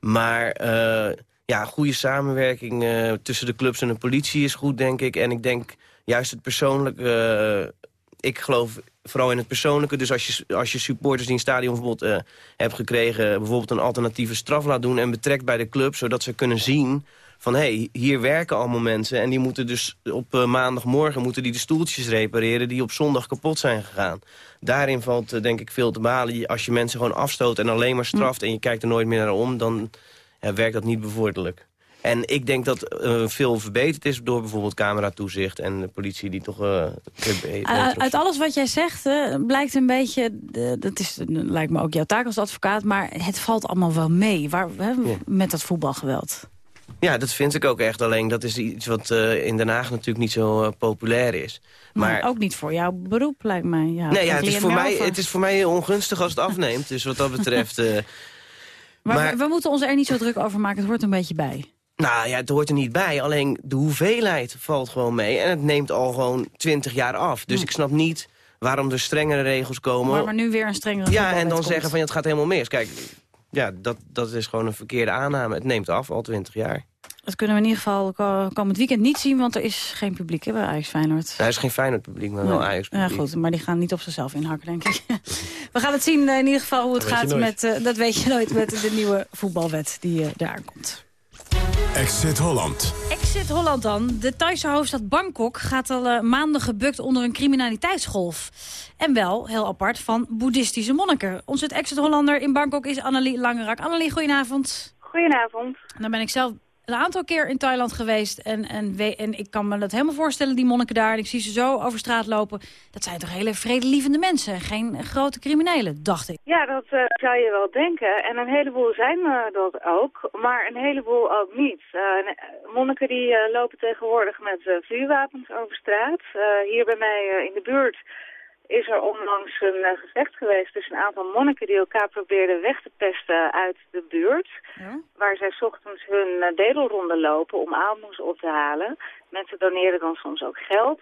Maar eh, ja, goede samenwerking eh, tussen de clubs en de politie is goed, denk ik. En ik denk juist het persoonlijke... ik geloof vooral in het persoonlijke. Dus als je, als je supporters die een stadionverbod eh hebt gekregen... bijvoorbeeld een alternatieve straf laat doen... en betrekt bij de club, zodat ze kunnen zien van... hé, hey, hier werken allemaal mensen... en die moeten dus op eh, maandagmorgen moeten die de stoeltjes repareren... die op zondag kapot zijn gegaan. Daarin valt eh, denk ik veel te balen. Als je mensen gewoon afstoot en alleen maar straft... en je kijkt er nooit meer naar om... dan werkt dat niet bevorderlijk. En ik denk dat eh, veel verbeterd is door bijvoorbeeld cameratoezicht... en de politie die toch... beter Uit, alles wat jij zegt blijkt een beetje, dat is, lijkt me ook jouw taak als advocaat, maar het valt allemaal wel mee waar, hè, met dat voetbalgeweld. Ja, dat vind ik ook echt. Alleen dat is iets wat in Den Haag natuurlijk niet zo populair is. Maar, Maar, ook niet voor jouw beroep, lijkt mij. Ja, nee, ja, het, is voor mij, over. het is voor mij heel ongunstig als het afneemt. Dus wat dat betreft... maar maar- we, we moeten ons er niet zo druk over maken, het hoort een beetje bij. Nou ja, het hoort er niet bij. Alleen de hoeveelheid valt gewoon mee. En het neemt al gewoon twintig jaar af. Dus ik snap niet waarom er strengere regels komen. Maar, maar nu weer een strengere ja, en dan komt. zeggen van ja, het gaat helemaal mis. Kijk, ja, dat, dat is gewoon een verkeerde aanname. Het neemt af, al twintig jaar. Dat kunnen we in ieder geval ko- komend weekend niet zien, want er is geen publiek hè, bij Ajax Feyenoord. Hij is geen Feyenoord publiek, maar wel. Ajax Ja, publiek. goed, maar die gaan niet op zichzelf inhakken, denk ik. We gaan het zien eh, in ieder geval hoe het Dat gaat met, eh, dat weet je nooit, met de nieuwe voetbalwet die eh eraan komt. Exit Holland. Exit Holland dan. De Thaise hoofdstad Bangkok gaat al eh, maanden gebukt onder een criminaliteitsgolf. En wel, heel apart, van boeddhistische monniken. Onze Exit Hollander in Bangkok is Annelie Langerak. Annelie, goedenavond. Goedenavond. Dan ben ik zelf een aantal keer in Thailand geweest. En, en, en ik kan me dat helemaal voorstellen, die monniken daar. En ik zie ze zo over straat lopen. Dat zijn toch hele vredelievende mensen. Geen grote criminelen, dacht ik. Ja, dat eh, zou je wel denken. En een heleboel zijn eh, dat ook, maar een heleboel ook niet. Eh, n- monniken die eh, lopen tegenwoordig met eh, vuurwapens over straat. Eh, hier bij mij eh, in de buurt is er onlangs een eh, gevecht geweest tussen een aantal monniken die elkaar probeerden weg te pesten uit de buurt. Waar zij 's ochtends hun dedelronde lopen om aalmoes op te halen. Mensen doneren dan soms ook geld.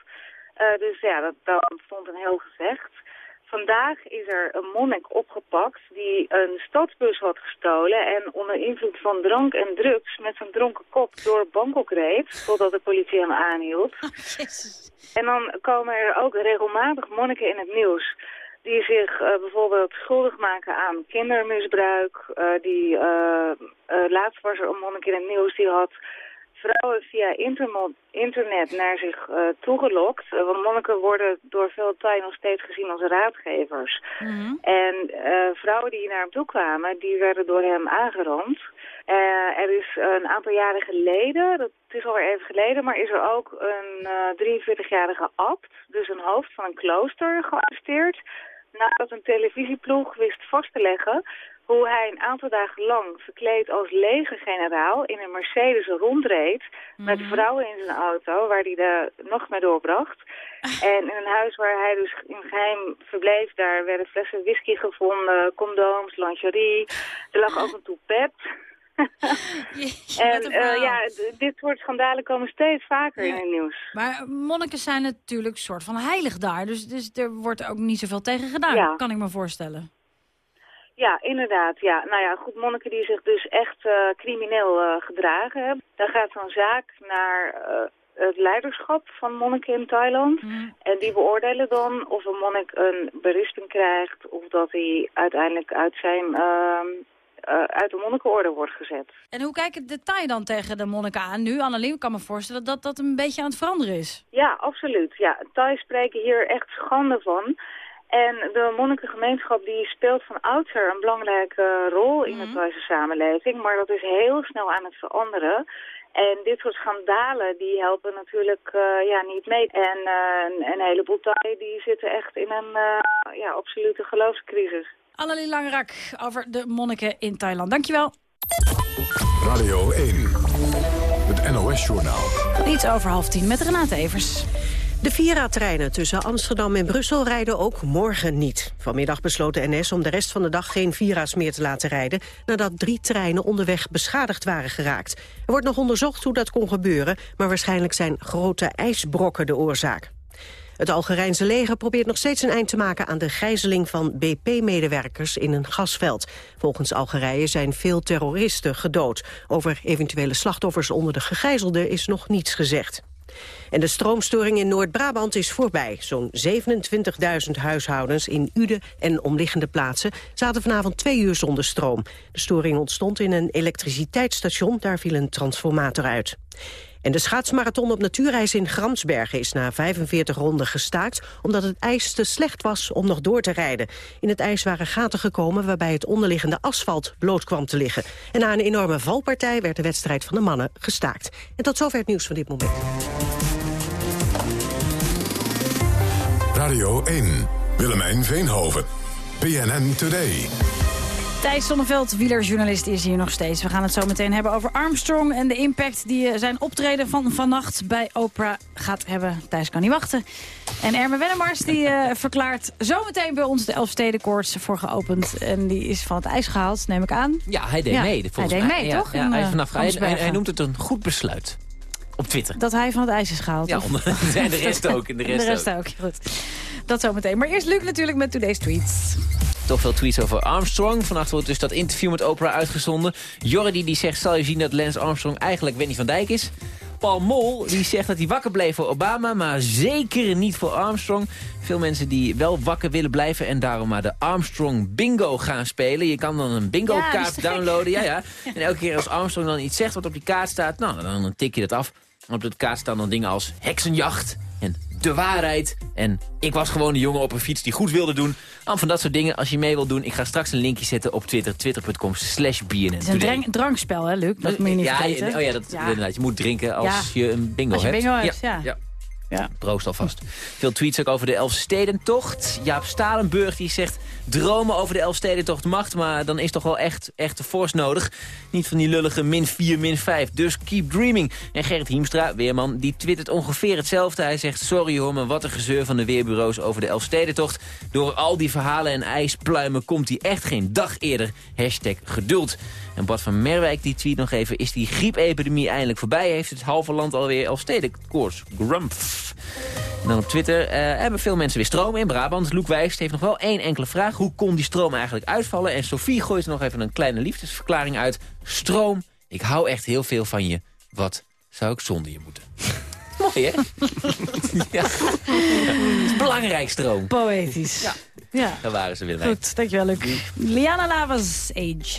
Eh, dus ja, dat, daar ontstond een heel gevecht. Vandaag is er een monnik opgepakt die een stadsbus had gestolen en onder invloed van drank en drugs met zijn dronken kop door Bangkok reed, totdat de politie hem aanhield. En dan komen er ook regelmatig monniken in het nieuws die zich eh, bijvoorbeeld schuldig maken aan kindermisbruik. eh, die, eh, laatst was er een monnik in het nieuws die had vrouwen via internet naar zich eh, toegelokt. Eh, want monniken worden door veel Thai nog steeds gezien als raadgevers. En eh, vrouwen die naar hem toe kwamen, die werden door hem aangerand. Er is een aantal jaren geleden, dat is alweer even geleden, maar is er ook een eh 43-jarige abt, dus een hoofd van een klooster, gearresteerd. Nadat een televisieploeg wist vast te leggen hoe hij een aantal dagen lang verkleed als legergeneraal in een Mercedes rondreed met vrouwen in zijn auto waar hij de nog mee doorbracht. En in een huis waar hij dus in geheim verbleef, daar werden flessen whisky gevonden, condooms, lingerie. Er lag ook een toepet. en een eh, verhaal. ja, dit soort schandalen komen steeds vaker in het nieuws. Maar monniken zijn natuurlijk soort van heilig daar. Dus, dus er wordt ook niet zoveel tegen gedaan, Ja. kan ik me voorstellen. Ja, inderdaad. Ja. Nou ja, goed, monniken die zich dus echt eh, crimineel eh, gedragen hebben. Dan gaat zo'n zaak naar eh, het leiderschap van monniken in Thailand. En die beoordelen dan of een monnik een berisping krijgt... of dat hij uiteindelijk uit zijn... ehm, eh, uit de monnikenorde wordt gezet. En hoe kijken de Thai dan tegen de monniken aan nu? Annelies, ik kan me voorstellen dat dat een beetje aan het veranderen is. Ja, absoluut. Ja, Thai spreken hier echt schande van. En de monnikengemeenschap die speelt van oudsher een belangrijke rol in de Thaise samenleving. Maar dat is heel snel aan het veranderen. En dit soort schandalen die helpen natuurlijk eh, ja, niet mee. En eh, een, een heleboel Thai die zitten echt in een eh, ja, absolute geloofscrisis. Annelies Langrak over de monniken in Thailand. Dankjewel. Radio 1, het NOS-journaal. Iets over half tien met Renate Evers. De Vira-treinen tussen Amsterdam en Brussel rijden ook morgen niet. Vanmiddag besloot de NS om de rest van de dag geen Vira's meer te laten rijden... nadat drie treinen onderweg beschadigd waren geraakt. Er wordt nog onderzocht hoe dat kon gebeuren... maar waarschijnlijk zijn grote ijsbrokken de oorzaak. Het Algerijnse leger probeert nog steeds een eind te maken aan de gijzeling van BP-medewerkers in een gasveld. Volgens Algerije zijn veel terroristen gedood. Over eventuele slachtoffers onder de gegijzelden is nog niets gezegd. En de stroomstoring in Noord-Brabant is voorbij. Zo'n 27.000 huishoudens in Uden en omliggende plaatsen zaten vanavond twee uur zonder stroom. De storing ontstond in een elektriciteitsstation, daar viel een transformator uit. En de schaatsmarathon op natuurreis in Gramsbergen is na 45 ronden gestaakt... omdat het ijs te slecht was om nog door te rijden. In het ijs waren gaten gekomen waarbij het onderliggende asfalt bloot kwam te liggen. En na een enorme valpartij werd de wedstrijd van de mannen gestaakt. En tot zover het nieuws van dit moment. Radio 1, Willemijn Veenhoven, PNN Today. Thijs Zonneveld, wielerjournalist, is hier nog steeds. We gaan het zo meteen hebben over Armstrong en de impact die eh, zijn optreden van vannacht bij Oprah gaat hebben. Thijs kan niet wachten. En Erme Wennemars die eh, verklaart zometeen bij ons de Elfstedenkoorts voor geopend. En die is van het ijs gehaald, neem ik aan. Ja, hij deed Ja, mee. hij deed mij. mee, Ja, toch? Ja, In, hij, eh, vanaf, hij, noemt het een goed besluit. Op Twitter. Dat hij van het ijs is gehaald. Ja, en de rest ook, en de rest ook. Goed. Dat zometeen. Maar eerst Luc natuurlijk met Today's Tweets. Toch veel tweets over Armstrong. Vannacht wordt dus dat interview met Oprah uitgezonden. Jordi die zegt, zal je zien dat Lance Armstrong eigenlijk Wendy van Dijk is. Paul Mol die zegt dat hij wakker bleef voor Obama, maar zeker niet voor Armstrong. Veel mensen die wel wakker willen blijven en daarom maar de Armstrong bingo gaan spelen. Je kan dan een bingo kaart downloaden. Ja, ja. En elke keer als Armstrong dan iets zegt wat op die kaart staat, nou, dan tik je dat af. En op de kaart staan dan dingen als heksenjacht en de waarheid. En ik was gewoon een jongen op een fiets die goed wilde doen. Al van dat soort dingen. Als je mee wilt doen, ik ga straks een linkje zetten op Twitter. Twitter.com slash BNN Het is een drank- drankspel, hè, Luc? Dat moet je niet ja, vergeten. oh ja, dat, inderdaad. Je moet drinken als je een bingo Als je hebt. bingo hebt, ja. Ja. Proost alvast. Veel tweets ook over de Elfstedentocht. Jaap Stalenburg die zegt... dromen over de Elfstedentocht mag, maar dan is toch wel echt, echt de force nodig. Niet van die lullige min 4, min 5. Dus keep dreaming. En Gerrit Hiemstra, weerman, die twittert ongeveer hetzelfde. Hij zegt, sorry hoor, maar wat een gezeur van de weerbureaus over de Elfstedentocht. Door al die verhalen en ijspluimen komt hij echt geen dag eerder. Hashtag geduld. En Bart van Merwijk die tweet nog even... is die griepepidemie eindelijk voorbij? Heeft het halve land alweer Elfstedenkoorts? Grumpf. En dan op Twitter eh, hebben veel mensen weer stroom in Brabant. Loek Wijst heeft nog wel één enkele vraag. Hoe kon die stroom eigenlijk uitvallen? En Sophie gooit er nog even een kleine liefdesverklaring uit. Stroom, ik hou echt heel veel van je. Wat zou ik zonder je moeten? Mooi, hè? ja. Het is belangrijk, stroom. Poëtisch. Ja. Ja. Daar waren ze weer bij. Goed, dankjewel, Luc. Liana Lavas, Age.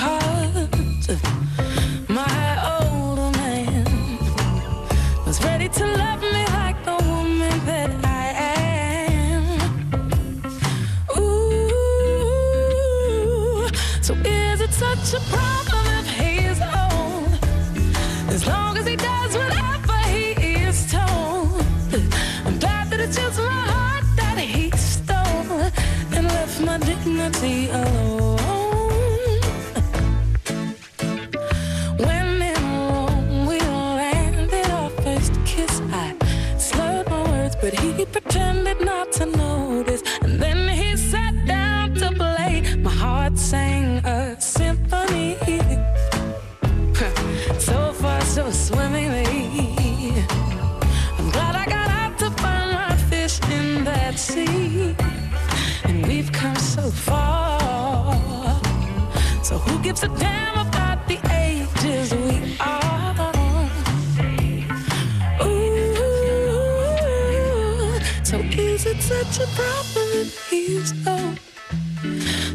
call.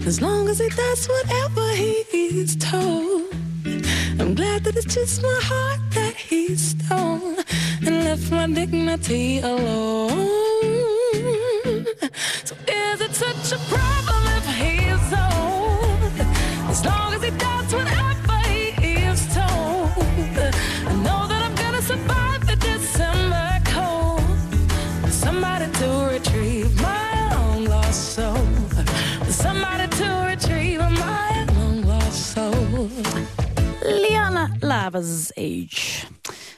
As long as he does whatever he is told. I'm glad that it's just my heart that he stole and left my dignity alone. So is it such a problem if he's old? As long as he does whatever Age.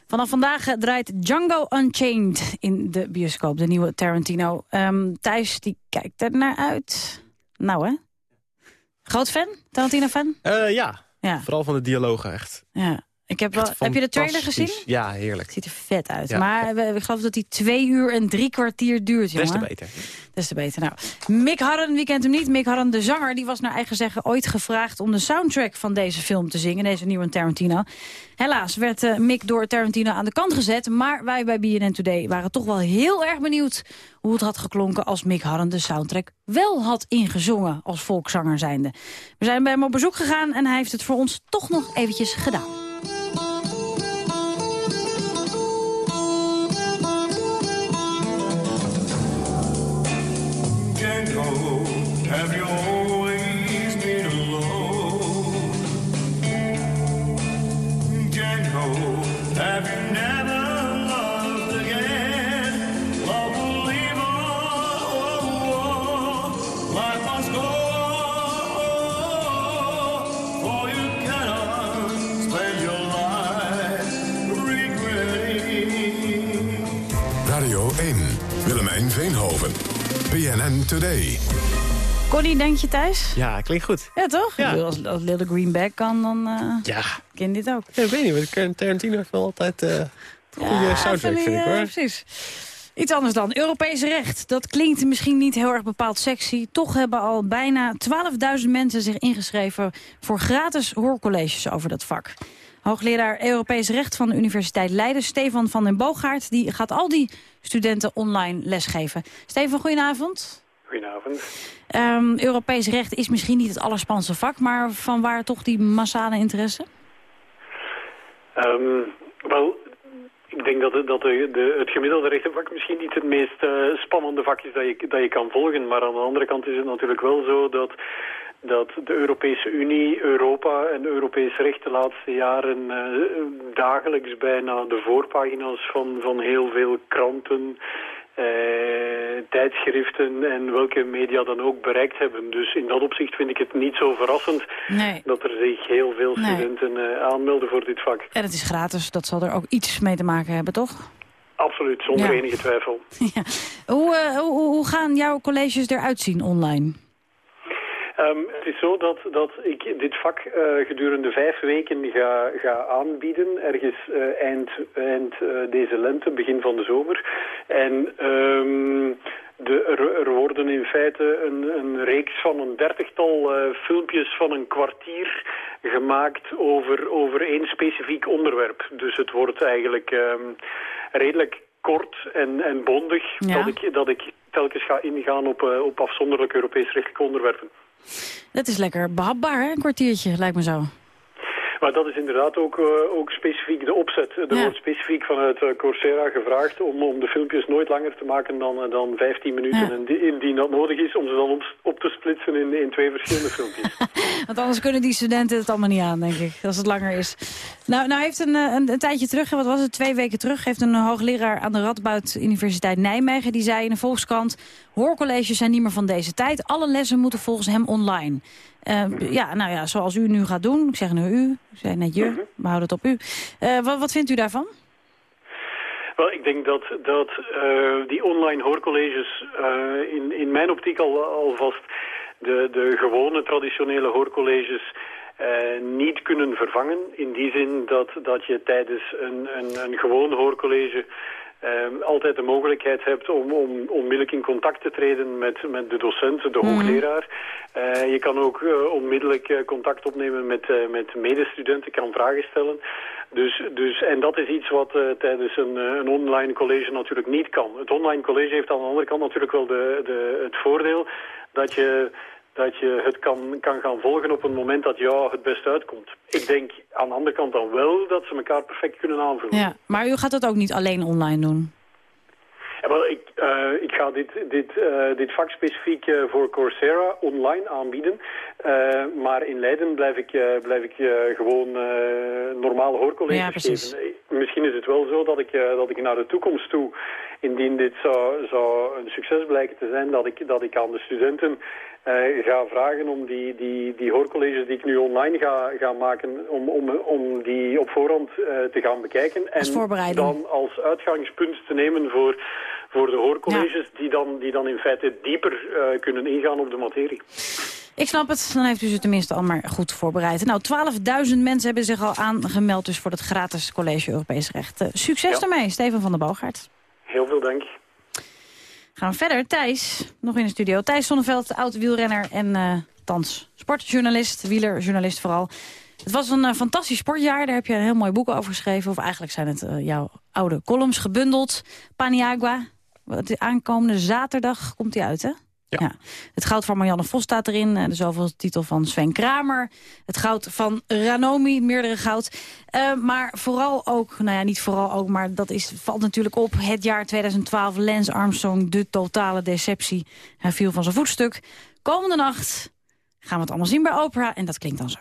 Vanaf vandaag draait Django Unchained in de bioscoop, de nieuwe Tarantino. Ehm, Thijs, die kijkt er naar uit. Nou hè? Groot fan? Tarantino-fan? Eh, ja. Ja. vooral van de dialogen echt. Ja. Ik heb wel, heb je de trailer gezien? Ja, heerlijk. Ziet er vet uit. Ja. maar we- ik geloof dat hij twee uur en drie kwartier duurt, jongen. Des te beter. Des te beter. Nou, Mick Harren, wie kent hem niet? Mick Harren, de zanger, die was naar eigen zeggen ooit gevraagd... om de soundtrack van deze film te zingen, deze nieuwe Tarantino. Helaas werd eh, Mick door Tarantino aan de kant gezet... maar wij bij BNN Today waren toch wel heel erg benieuwd... hoe het had geklonken als Mick Harren de soundtrack wel had ingezongen... als volkszanger zijnde. We zijn bij hem op bezoek gegaan en hij heeft het voor ons toch nog eventjes gedaan. Música Radio 1, Willemijn Veenhoven, BNN Today. Connie, denk je thuis? Ja, klinkt goed. Ja, toch? Ja. Bedoel, Als, als Little Greenback kan, dan eh Ja. ken dit ook. Ja, ik weet niet, want Tarantino heeft wel altijd eh goede Ja, soundtrack, vind ik hoor. Precies. Iets anders dan. Europees recht. Dat klinkt misschien niet heel erg bepaald sexy. Toch hebben al bijna 12.000 mensen zich ingeschreven... voor gratis hoorcolleges over dat vak. Hoogleraar Europees recht van de Universiteit Leiden... Stefan van den Boogaard, die gaat al die studenten online lesgeven. Stefan, goedenavond. Goedenavond. Ehm, Europees recht is misschien niet het allerspannendste vak... maar van waar toch die massale interesse? Ehm, wel, ik denk dat, het- dat de, de, het gemiddelde rechtenvak misschien niet het meest eh, spannende vak is dat je, dat je kan volgen. Maar aan de andere kant is het natuurlijk wel zo dat, dat de Europese Unie, Europa en Europees recht de laatste jaren eh, dagelijks bijna de voorpagina's van, van heel veel kranten, eh, tijdschriften en welke media dan ook bereikt hebben. Dus in dat opzicht vind ik het niet zo verrassend Nee. dat er zich heel veel Nee. studenten eh, aanmelden voor dit vak. En het is gratis, dat zal er ook iets mee te maken hebben, toch? Absoluut, zonder Ja. enige twijfel. Hoe, hoe, hoe gaan jouw colleges eruit zien online? Ehm, het is zo dat, dat ik dit vak eh, gedurende vijf weken ga, ga aanbieden, ergens eh, eind, eind eh, deze lente, begin van de zomer. En ehm, de, er, worden in feite een, een reeks van een dertigtal filmpjes van een kwartier gemaakt over, over één specifiek onderwerp. Dus het wordt eigenlijk ehm, redelijk kort en, en bondig Ja. dat, ik, dat ik telkens ga ingaan op, eh, op afzonderlijke Europees rechtelijke onderwerpen. Dat is lekker behapbaar, hè? Een kwartiertje, lijkt me zo. Maar dat is inderdaad ook, eh, ook specifiek de opzet. Er Ja. wordt specifiek vanuit eh, Coursera gevraagd om, om de filmpjes nooit langer te maken dan, eh, dan 15 minuten. Ja. En die- indien dat nodig is, om ze dan op, op te splitsen in, in twee verschillende filmpjes. Want anders kunnen die studenten het allemaal niet aan, denk ik. Als het langer is. Nou, nou heeft een, een, een tijdje terug, wat was het, twee weken terug... heeft een hoogleraar aan de Radboud Universiteit Nijmegen... die zei in de Volkskrant... hoorcolleges zijn niet meer van deze tijd. Alle lessen moeten volgens hem online. Eh, ja, nou ja, zoals u nu gaat doen. Ik zeg nu u, ik zei net je, we houden het op u. Eh, wat, wat vindt u daarvan? Wel, ik denk dat, dat eh, die online hoorcolleges in, in mijn optiek al, alvast de, de gewone traditionele hoorcolleges niet kunnen vervangen. In die zin dat, dat je tijdens een, een, een gewoon hoorcollege eh, altijd de mogelijkheid hebt om, om onmiddellijk in contact te treden met, met de docent, de Mhm. hoogleraar. Eh, je kan ook eh, onmiddellijk eh, contact opnemen met, eh, met medestudenten, kan vragen stellen. Dus, dus, en dat is iets wat tijdens een, een online college natuurlijk niet kan. Het online college heeft aan de andere kant natuurlijk wel de, de, het voordeel dat je, dat je het kan, kan gaan volgen op een moment dat jou het best uitkomt. Ik denk aan de andere kant dan wel dat ze elkaar perfect kunnen aanvullen. Ja, maar u gaat dat ook niet alleen online doen? Ja, wel, ik, eh, ik ga dit, dit, eh, dit vak specifiek eh, voor Coursera online aanbieden. Maar in Leiden blijf ik, blijf ik gewoon normale hoorcolleges Ja, geven. Misschien is het wel zo dat ik, dat ik naar de toekomst toe, indien dit zou, zou een succes blijken te zijn, dat ik, dat ik aan de studenten eh, ga vragen om die, die, die hoorcolleges die ik nu online ga, ga maken, om, om, om die op voorhand eh, te gaan bekijken. En dan als uitgangspunt te nemen voor, voor de hoorcolleges die, dan, die dan in feite dieper eh, kunnen ingaan op de materie. Ik snap het, dan heeft u ze tenminste al maar goed voorbereid. Nou, 12.000 mensen hebben zich al aangemeld dus voor het gratis College Europees Recht. Succes Ja. daarmee, Steven van der Boogaard. Heel veel dank. Gaan we verder. Thijs, nog in de studio. Thijs Zonneveld, oud wielrenner en eh thans sportjournalist, wielerjournalist vooral. Het was een eh, fantastisch sportjaar, daar heb je een heel mooi boek over geschreven. Of eigenlijk zijn het eh, jouw oude columns gebundeld. Paniagua, aankomende zaterdag komt die uit, hè? Ja. Het goud van Marianne Vos staat erin. eh, De zoveel titel van Sven Kramer. Het goud van Ranomi, meerdere goud. Eh, maar vooral ook, nou ja, niet vooral ook, maar dat is, valt natuurlijk op. Het jaar 2012, Lance Armstrong, de totale deceptie. Hij viel van zijn voetstuk. Komende nacht gaan we het allemaal zien bij Oprah. En dat klinkt dan zo.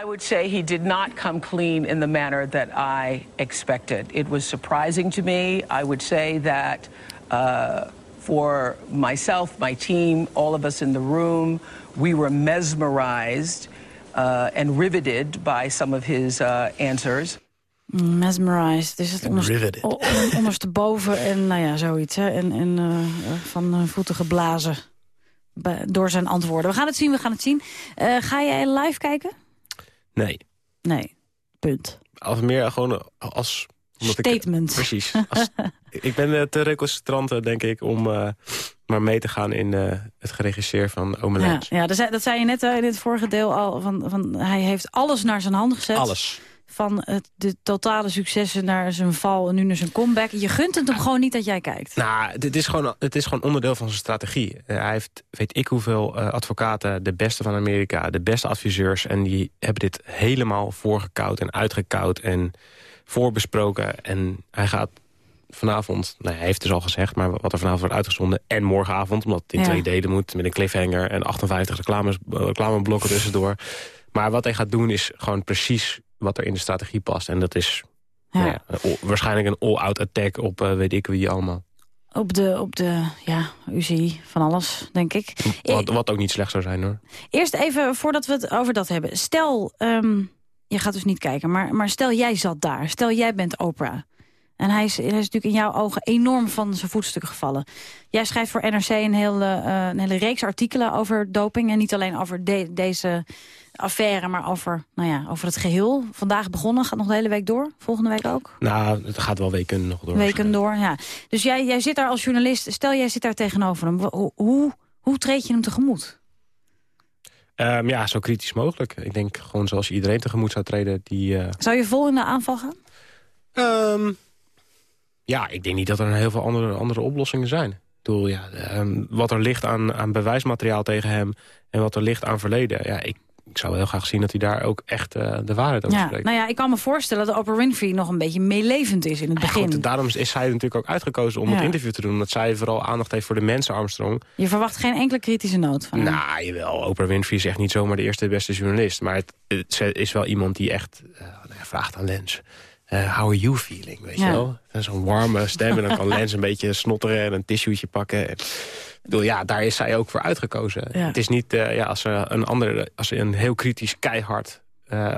I would say he did not come clean in the manner that I expected. It was surprising to me. I would say that uh, for myself, my team, all of us in the room, we were mesmerized uh, and riveted by some of his uh, answers. Mesmerized. Dus het onderst on- ondersteboven en nou ja, zoiets. Hè. En, en eh, van eh, voeten geblazen. door zijn antwoorden. We gaan het zien, we gaan het zien. Eh, ga jij live kijken? Nee. Nee, punt. Als meer gewoon als... omdat ik- Statement. precies. Als- ik ben eh, te recalcitrant, eh, denk ik, om eh, maar mee te gaan in het geregisseer van Ome Ja, ja dat, zei, dat zei je net in het vorige deel al. Van, van, hij heeft alles naar zijn hand gezet. Alles. Van het, de totale successen naar zijn val en nu naar zijn comeback. Je gunt het hem gewoon niet dat jij kijkt. Nou, dit is gewoon, het is gewoon onderdeel van zijn strategie. Hij heeft, weet ik hoeveel advocaten, de beste van Amerika... de beste adviseurs, en die hebben dit helemaal voorgekoud en uitgekoud... en voorbesproken. En hij gaat vanavond, nou, hij heeft dus al gezegd... maar wat er vanavond wordt uitgezonden, en morgenavond... omdat het in Ja. twee delen moet, met een cliffhanger... en 58 reclames, reclameblokken tussendoor. Maar wat hij gaat doen is gewoon precies wat er in de strategie past. En dat is nou ja, all- waarschijnlijk een all-out attack op eh, weet ik wie allemaal. Op de, op de ja, UCI van alles, denk ik. Wat, wat ook niet slecht zou zijn hoor. Eerst even, voordat we het over dat hebben. Stel, ehm, je gaat dus niet kijken, maar, maar stel jij zat daar. Stel jij bent Oprah. En hij is, hij is natuurlijk in jouw ogen enorm van zijn voetstuk gevallen. Jij schrijft voor NRC een hele, eh, een hele reeks artikelen over doping. En niet alleen over de- deze affaire, maar over, nou ja, over het geheel. Vandaag begonnen, gaat nog de hele week door. Volgende week ook. Nou, het gaat wel weken nog door. Weken door, ja. Dus jij, jij zit daar als journalist. Stel, jij zit daar tegenover hem. Hoe, hoe, hoe treed je hem tegemoet? Ehm, ja, zo kritisch mogelijk. Ik denk gewoon zoals je iedereen tegemoet zou treden. Die, eh, Zou je vol in de aanval gaan? Ehm, ja, ik denk niet dat er een heel veel andere, andere oplossingen zijn. Ik bedoel, ja, ehm, wat er ligt aan, aan bewijsmateriaal tegen hem... en wat er ligt aan verleden... Ja, ik, ik zou heel graag zien dat hij daar ook echt eh, de waarheid over Ja, spreekt. nou ja, ik kan me voorstellen dat Oprah Winfrey nog een beetje meelevend is in het begin. Goed, daarom is zij natuurlijk ook uitgekozen om Ja. het interview te doen. Omdat zij vooral aandacht heeft voor de mensen, Armstrong. Je verwacht geen enkele kritische noot van. Nou, jawel. Oprah Winfrey is echt niet zomaar de eerste beste journalist. Maar het, het- ze is wel iemand die echt eh, vraagt aan Lens. Eh, how are you feeling, weet Ja. je wel? Zo'n warme stem en dan kan Lens een beetje snotteren en een tissueetje pakken. En, ik bedoel, ja, daar is zij ook voor uitgekozen. Ja. Het is niet, eh, ja, als ze een andere, als ze een heel kritisch, keihard eh,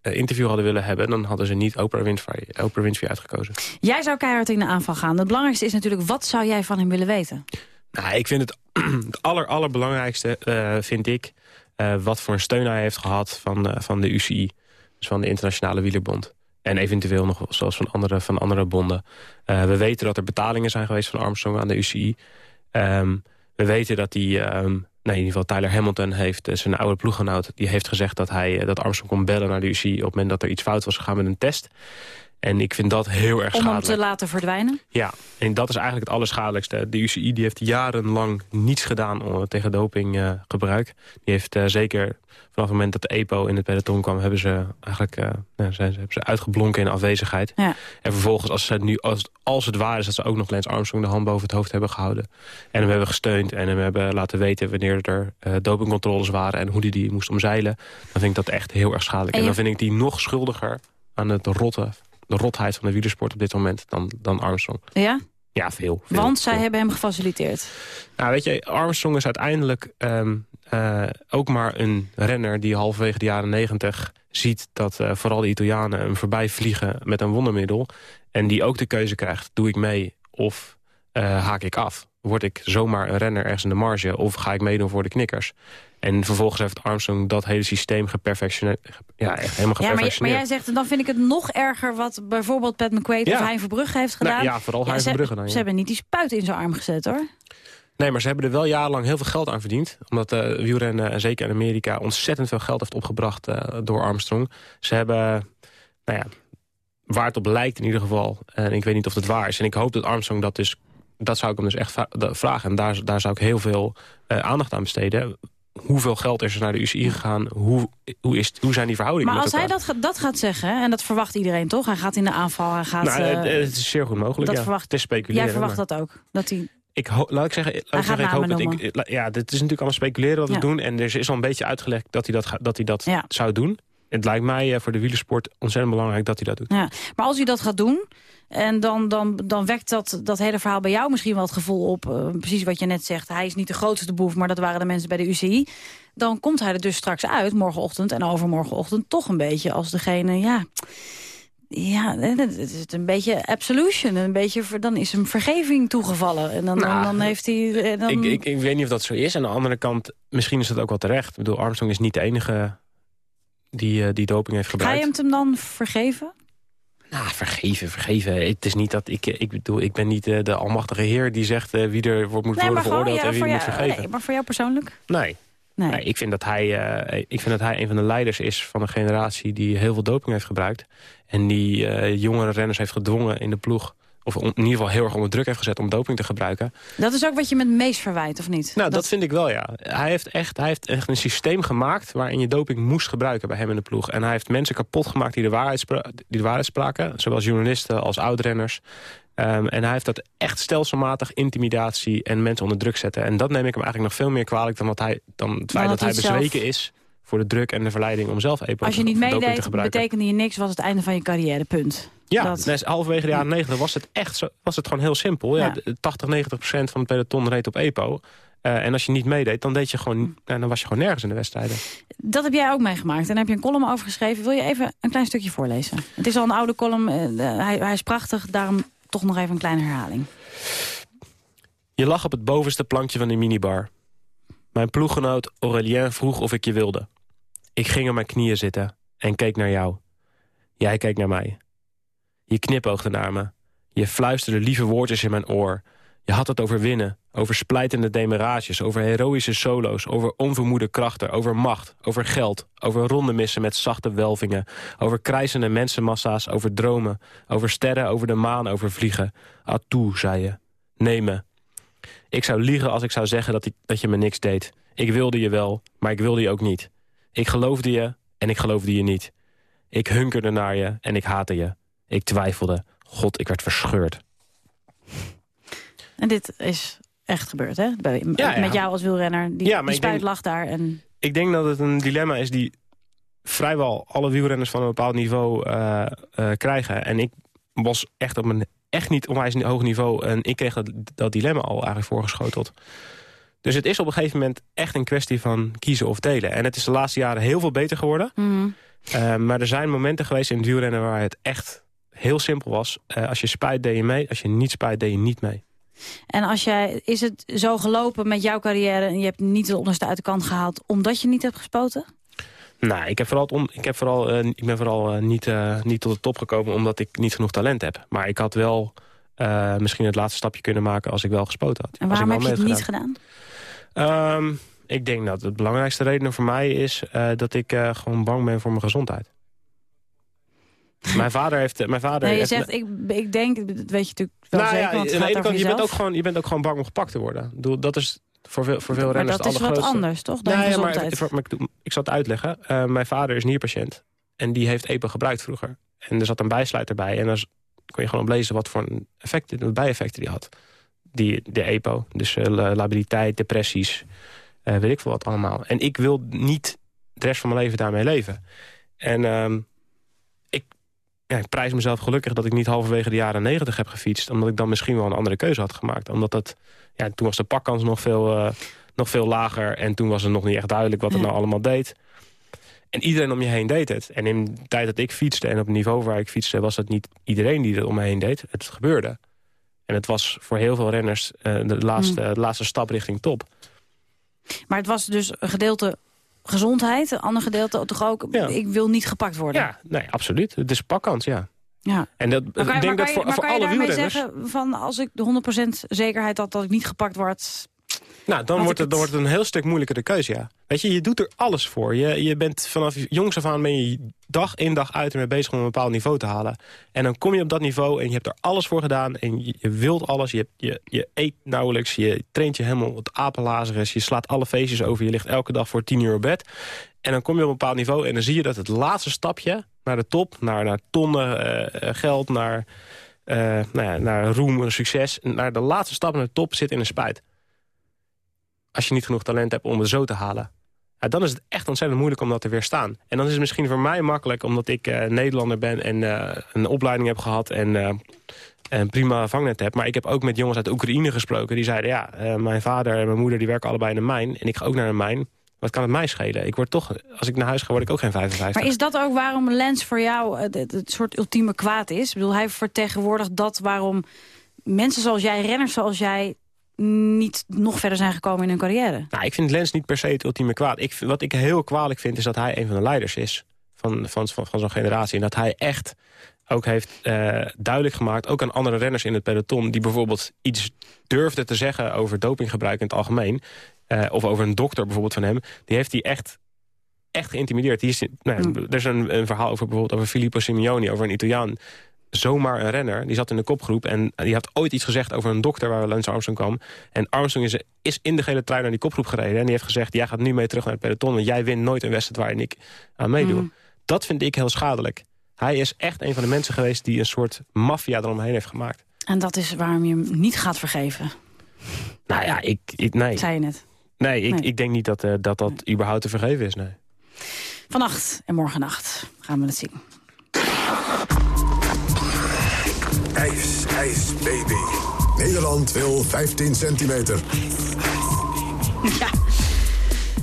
interview hadden willen hebben, dan hadden ze niet Oprah Winfrey, Oprah Winfrey uitgekozen. Jij zou keihard in de aanval gaan. Het belangrijkste is natuurlijk, wat zou jij van hem willen weten? Nou, ik vind het, het aller, allerbelangrijkste, vind ik... wat voor een steun hij heeft gehad van, van de UCI. Dus van de Internationale Wielerbond. En eventueel nog zoals van andere, van andere bonden. Eh, we weten dat er betalingen zijn geweest van Armstrong aan de UCI. Ehm, we weten dat die... ehm, nee, in ieder geval Tyler Hamilton heeft, eh, zijn oude ploeggenoot... die heeft gezegd dat, hij, eh, dat Armstrong kon bellen naar de UCI... op het moment dat er iets fout was gegaan met een test. En ik vind dat heel erg Om hem schadelijk. te laten verdwijnen? Ja, en dat is eigenlijk het allerschadelijkste. De UCI die heeft jarenlang niets gedaan om- tegen dopinggebruik. die heeft eh, zeker vanaf het moment dat de EPO in het peloton kwam... hebben ze eigenlijk eh, nou, zijn ze, hebben ze uitgeblonken in afwezigheid. Ja. En vervolgens, als, ze het nu, als, als het waar is... dat ze ook nog Lance Armstrong de hand boven het hoofd hebben gehouden. En hem hebben gesteund en hem hebben laten weten... wanneer er eh, dopingcontroles waren en hoe hij die moest omzeilen. Dan vind ik dat echt heel erg schadelijk. En En, dan vind ik die nog schuldiger aan het rotte, de rotheid van de wielersport op dit moment... dan, dan Armstrong. Ja? Ja, veel. veel Want zij veel. hebben hem gefaciliteerd. Nou, weet je, Armstrong is uiteindelijk ehm, eh, ook maar een renner... die halverwege de jaren negentig ziet dat eh, vooral de Italianen hem voorbij vliegen met een wondermiddel. En die ook de keuze krijgt, doe ik mee of eh, haak ik af? Word ik zomaar een renner ergens in de marge of ga ik meedoen voor de knikkers? En vervolgens heeft Armstrong dat hele systeem geperfectioneerd. Ja, echt helemaal Ja, maar, maar geperfectioneerd. jij zegt, dan vind ik het nog erger... wat bijvoorbeeld Pat McQuaid Ja. of Hein Verbrugge heeft Nou, gedaan. ja, vooral Hein ze Verbrugge dan, ja. Ze hebben niet die spuit in zijn arm gezet, hoor. Nee, maar ze hebben er wel jarenlang heel veel geld aan verdiend. Omdat uh, wielrennen, en zeker in Amerika, ontzettend veel geld heeft opgebracht uh, door Armstrong. Ze hebben, nou ja, waar het op lijkt in ieder geval. En ik weet niet of het waar is. En ik hoop dat Armstrong dat dus, dat zou ik hem dus echt vragen. En daar, daar zou ik heel veel uh, aandacht aan besteden. Hoeveel geld is er naar de UCI gegaan? Hoe, hoe, is, hoe zijn die verhoudingen Maar als hij dat, dat gaat zeggen, en dat verwacht iedereen toch? Hij gaat in de aanval, hij gaat... Nou, het, het is zeer goed mogelijk, dat ja. verwacht, het is speculeren. Jij verwacht maar... dat ook? Dat hij... Ik laat ik zeggen, laat ik, zeggen, ik hoop dat ik. Ja, dit is natuurlijk allemaal speculeren wat we doen. En er is al een beetje uitgelegd dat hij dat, dat, hij dat ja. zou doen. Het lijkt mij uh, voor de wielersport ontzettend belangrijk dat hij dat doet. Ja. Maar als hij dat gaat doen, en dan, dan, dan wekt dat, dat hele verhaal bij jou misschien wel het gevoel op... Uh, precies wat je net zegt, hij is niet de grootste boef... maar dat waren de mensen bij de UCI. Dan komt hij er dus straks uit, morgenochtend en overmorgenochtend... toch een beetje als degene, ja Ja, het is een beetje absolution. Een beetje, dan is hem vergeving toegevallen. En dan, Nou, dan heeft hij... eh, Dan... Ik, ik, ik weet niet of dat zo is. Aan de andere kant, misschien is dat ook wel terecht. Ik bedoel, Armstrong is niet de enige die, eh, die doping heeft Ga gebruikt. je hem hem dan vergeven? Nou, vergeven, vergeven. Het is niet dat ik... Ik bedoel, ik ben niet de, de almachtige heer die zegt eh, wie er wordt, moet Nee, worden veroordeeld en wie er moet vergeven. nee, maar voor jou persoonlijk? Nee. Nee. Nee, ik, vind dat hij, eh, ik vind dat hij een van de leiders is van een generatie die heel veel doping heeft gebruikt. En die eh, jongere renners heeft gedwongen in de ploeg. Of in ieder geval heel erg onder druk heeft gezet om doping te gebruiken. Dat is ook wat je met Mees verwijt, of niet? Nou, dat, vind ik wel, ja. Hij heeft, echt, hij heeft echt een systeem gemaakt waarin je doping moest gebruiken bij hem in de ploeg. En hij heeft mensen kapot gemaakt die de waarheid, die de waarheid spraken. Zowel journalisten als oudrenners. Ehm, en hij heeft dat echt stelselmatig intimidatie en mensen onder druk zetten. En dat neem ik hem eigenlijk nog veel meer kwalijk dan, wat hij, dan het feit dat dat hij zelf- bezweken is voor de druk en de verleiding om zelf EPO Als je niet meedeed, betekende je niks, was het einde van je carrière, punt. Ja, Dat- halverwege de jaren 90 was het echt zo, was het gewoon heel simpel. Ja, Ja. de- 80, 90 procent van het peloton reed op EPO. Eh, en als je niet meedeed, dan, deed je gewoon, nou, dan was je gewoon nergens in de wedstrijden. Dat heb jij ook meegemaakt. En daar heb je een column over geschreven. Wil je even een klein stukje voorlezen? Het is al een oude column. eh, hij, hij is prachtig, daarom toch nog even een kleine herhaling. Je lag op het bovenste plankje van de minibar. Mijn ploeggenoot Aurélien vroeg of ik je wilde. Ik ging op mijn knieën zitten en keek naar jou. Jij keek naar mij. Je knipoogde naar me. Je fluisterde lieve woordjes in mijn oor. Je had het over winnen, over splijtende demarages... over heroïsche solo's, over onvermoede krachten... over macht, over geld, over ronde missen met zachte welvingen... over krijzende mensenmassa's, over dromen... over sterren, over de maan, over vliegen. Atoe, zei je. Neem me. Ik zou liegen als ik zou zeggen dat, ik, dat je me niks deed. Ik wilde je wel, maar ik wilde je ook niet. Ik geloofde je en ik geloofde je niet. Ik hunkerde naar je en ik haatte je. Ik twijfelde. God, ik werd verscheurd. En dit is echt gebeurd, hè? Bij- Ja, ja. Met jou als wielrenner. Die, Ja, die spuit denk- lag daar. En Ik denk dat het een dilemma is die vrijwel alle wielrenners van een bepaald niveau eh, eh, krijgen. En ik was echt op een echt niet onwijs hoog niveau. En ik kreeg dat, dat dilemma al eigenlijk voorgeschoteld. Dus het is op een gegeven moment echt een kwestie van kiezen of delen. En het is de laatste jaren heel veel beter geworden. Mhm. Eh, maar er zijn momenten geweest in het wielrennen waar het echt heel simpel was. Eh, als je spijt, deed je mee. Als je niet spijt, deed je niet mee. En als jij, is het zo gelopen met jouw carrière... en je hebt niet de onderste uit de kant gehaald... omdat je niet hebt gespoten? Nou, ik, heb vooral ik, heb vooral, eh, ik ben vooral niet, niet tot de top gekomen omdat ik niet genoeg talent heb. Maar ik had wel misschien het laatste stapje kunnen maken als ik wel gespoten had. En waarom heb je het niet gedaan. gedaan? Ehm, ik denk dat het belangrijkste reden voor mij is eh, dat ik eh, gewoon bang ben voor mijn gezondheid. mijn vader heeft... Mijn vader Nee, je zegt, ik, ik denk, dat weet je natuurlijk wel nou zeker, ja, want het aan de ene kant, je bent, ook gewoon, je bent ook gewoon bang om gepakt te worden. Dat is voor veel, voor veel Maar renners dat is wat anders, toch, dan Nee, ja, maar, ik- maar ik, zal het uitleggen. Eh, mijn vader is nierpatiënt. En die heeft EPO gebruikt vroeger. En er zat een bijsluiter bij. En dan kon je gewoon oplezen wat voor een wat bijeffecten die had. Die, de EPO. Dus eh, la- labiliteit, depressies. eh, weet ik veel wat allemaal. En ik wil niet de rest van mijn leven daarmee leven. En ehm, ik, ja, ik prijs mezelf gelukkig dat ik niet halverwege de jaren negentig heb gefietst. Omdat ik dan misschien wel een andere keuze had gemaakt. Omdat dat, ja, toen was de pakkans nog veel, eh, nog veel lager. En toen was het nog niet echt duidelijk wat het Ja. nou allemaal deed. En iedereen om je heen deed het. En in de tijd dat ik fietste en op het niveau waar ik fietste... was het niet iedereen die het om me heen deed. Het gebeurde. En het was voor heel veel renners eh, de, laatste, Hmm. de laatste stap richting top. Maar het was dus een gedeelte gezondheid, een ander gedeelte toch ook... ik wil niet gepakt worden. Ja, nee, absoluut. Het is pakkans, ja. Ja. En dat, Maar kan, ik denk dat je, voor, maar voor kan je alle daarmee wielrenners... zeggen van als ik de 100% zekerheid had dat ik niet gepakt word... Nou, dan wordt, het, dan wordt het een heel stuk moeilijkere keuze, ja. Weet je, je doet er alles voor. Je, je bent vanaf jongs af aan ben je dag in dag uit ermee bezig om een bepaald niveau te halen. En dan kom je op dat niveau en je hebt er alles voor gedaan. En je, je wilt alles. Je, je, je eet nauwelijks. Je traint je helemaal wat apenlazerus. Je slaat alle feestjes over. Je ligt elke dag voor 10 uur op bed. En dan kom je op een bepaald niveau en dan zie je dat het laatste stapje naar de top... naar, naar tonnen eh, geld, naar, eh, nou ja, naar roem, succes... naar de laatste stap naar de top zit in een spuit als je niet genoeg talent hebt om het zo te halen. Dan is het echt ontzettend moeilijk om dat te weerstaan. En dan is het misschien voor mij makkelijk, omdat ik eh, Nederlander ben... en eh, een opleiding heb gehad en eh, een prima vangnet heb. Maar ik heb ook met jongens uit Oekraïne gesproken. Die zeiden, ja, eh, mijn vader en mijn moeder die werken allebei in een mijn. En ik ga ook naar een mijn. Wat kan het mij schelen? Ik word toch, als ik naar huis ga, word ik ook geen 55. Maar is dat ook waarom Lens voor jou het soort ultieme kwaad is? Ik bedoel, hij vertegenwoordigt dat waarom mensen zoals jij, renners zoals jij... niet nog verder zijn gekomen in hun carrière. Nou, ik vind Lens niet per se het ultieme kwaad. Ik, wat ik heel kwalijk vind, is dat hij een van de leiders is van, van, van, van zo'n generatie. En dat hij echt ook heeft eh, duidelijk gemaakt, ook aan andere renners in het peloton... die bijvoorbeeld iets durfden te zeggen over dopinggebruik in het algemeen... eh, of over een dokter bijvoorbeeld van hem... die heeft hij echt, echt geïntimideerd. Die is, nou, ja, Er is een, een verhaal over bijvoorbeeld over Filippo Simeoni, over een Italiaan zomaar een renner. Die zat in de kopgroep en die had ooit iets gezegd over een dokter waar Lance Armstrong kwam. En Armstrong is, is in de gele trui naar die kopgroep gereden. En die heeft gezegd, jij gaat nu mee terug naar het peloton... want jij wint nooit een wedstrijd waarin ik aan meedoe. Mm. Dat vind ik heel schadelijk. Hij is echt een van de mensen geweest die een soort maffia eromheen heeft gemaakt. En dat is waarom je hem niet gaat vergeven, Nou ja, ik... ik nee. zei je net. Nee, ik, Nee. ik denk niet dat eh, dat, dat überhaupt te vergeven is, nee. Vannacht en morgennacht gaan we het zien. IJs, ijs, baby. Nederland wil 15 centimeter. Ja.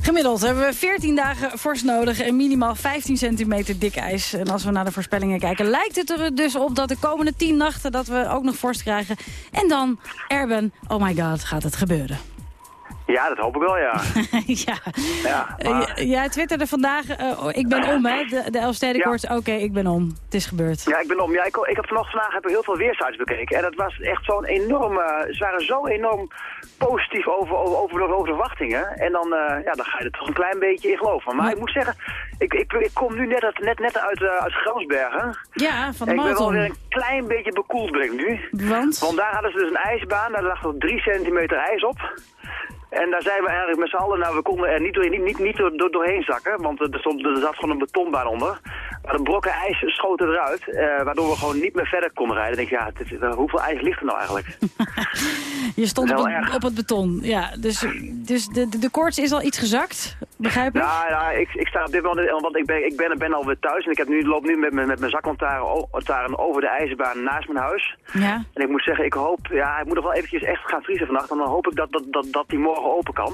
Gemiddeld hebben we 14 dagen fors nodig en minimaal 15 centimeter dik ijs. En als we naar de voorspellingen kijken, lijkt het er dus op dat de komende 10 nachten dat we ook nog vorst krijgen. En dan, Erben, oh my god, gaat het gebeuren. Ja, dat hoop ik wel, ja. ja. ja Eh, maar- j- jij twitterde vandaag, eh, ik ben om hè, de, de Elfstedenkoorts. Oké, ik ben om. Het is gebeurd. Ja, ik ben om. Ja, ik, ik heb vanochtend vandaag heb ik heel veel weersites bekeken. En dat was echt zo'n enorme... Ze waren zo enorm positief over, over, over, de, over de verwachtingen. En dan, eh, ja, dan ga je er toch een klein beetje in geloven. Maar ik moet zeggen, ik, ik, ik kom nu net, uit- net, net uit, eh, uit Gransbergen. Ja, van de ik ben wel weer een klein beetje bekoeld ben ik nu. Want? Want daar hadden ze dus een ijsbaan, daar lag er drie centimeter ijs op. En daar zijn we eigenlijk met z'n allen, nou we konden er niet, door, niet, niet, niet door, door- doorheen zakken, want er, stond, er zat gewoon een betonbaan onder. Maar de brokken ijs schoten eruit, eh, waardoor we gewoon niet meer verder konden rijden. Dan denk ik, ja, eh, hoeveel ijs ligt er nou eigenlijk? Je stond op op het beton. Ja, dus dus de, de, de koorts is al iets gezakt, begrijp ik? Ja, ja ik, ik sta op dit moment, want ik ben, ik ben, ben alweer thuis en ik heb nu, loop nu met, mijn- met mijn lantaarn over de ijzerbaan naast mijn huis. Ja. En ik moet zeggen, ik hoop, ja, het moet nog wel eventjes echt gaan vriezen vannacht. En dan hoop ik dat, dat, dat, dat die morgen open kan.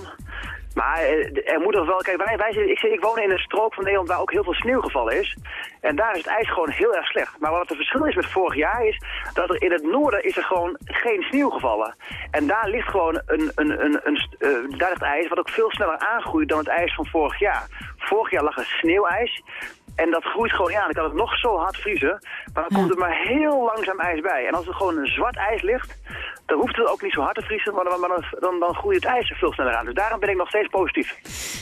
Maar eh, er moet nog wel, kijk, wij, ik, ik woon in een strook van Nederland waar ook heel veel sneeuw gevallen is. En daar is het ijs gewoon heel erg slecht. Maar wat het verschil is met vorig jaar is, dat er in het noorden is er gewoon geen sneeuw gevallen. En daar ligt gewoon een, een, een, een, eh, daar ligt ijs wat ook veel sneller aangroeit dan het ijs van vorig jaar. Vorig jaar lag er sneeuwijs. En dat groeit gewoon, ja, dan kan het nog zo hard vriezen. Maar dan komt er maar heel langzaam ijs bij. En als er gewoon een zwart ijs ligt, dan hoeft het ook niet zo hard te vriezen. Maar dan, dan, dan, dan groeit het ijs er veel sneller aan. Dus daarom ben ik nog steeds positief.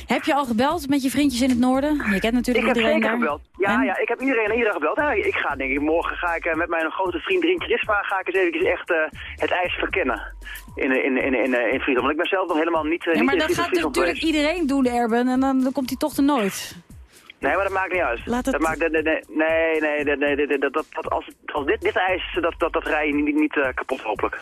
Heb je al gebeld met je vriendjes in het noorden? Je kent natuurlijk ik heb iedereen zeker daar. gebeld. Ja, ja, ik heb iedereen iedereen gebeld. Ja, ik ga denk ik, morgen ga ik eh, met mijn grote vriend Rien Crispa ga ik eens even echt eh, het ijs verkennen. In, in, in, in, in, in Friesland. Want ik ben zelf nog helemaal niet, eh, Ja, niet maar in dat Friesland gaat natuurlijk iedereen doen, Erben. En dan, dan komt hij toch er nooit. Nee, maar dat maakt niet uit. Dat maakt, nee, nee, nee, nee, nee dat, dat, als, als dit, dit ijs, dat, dat, dat rij je niet, niet eh, kapot hopelijk.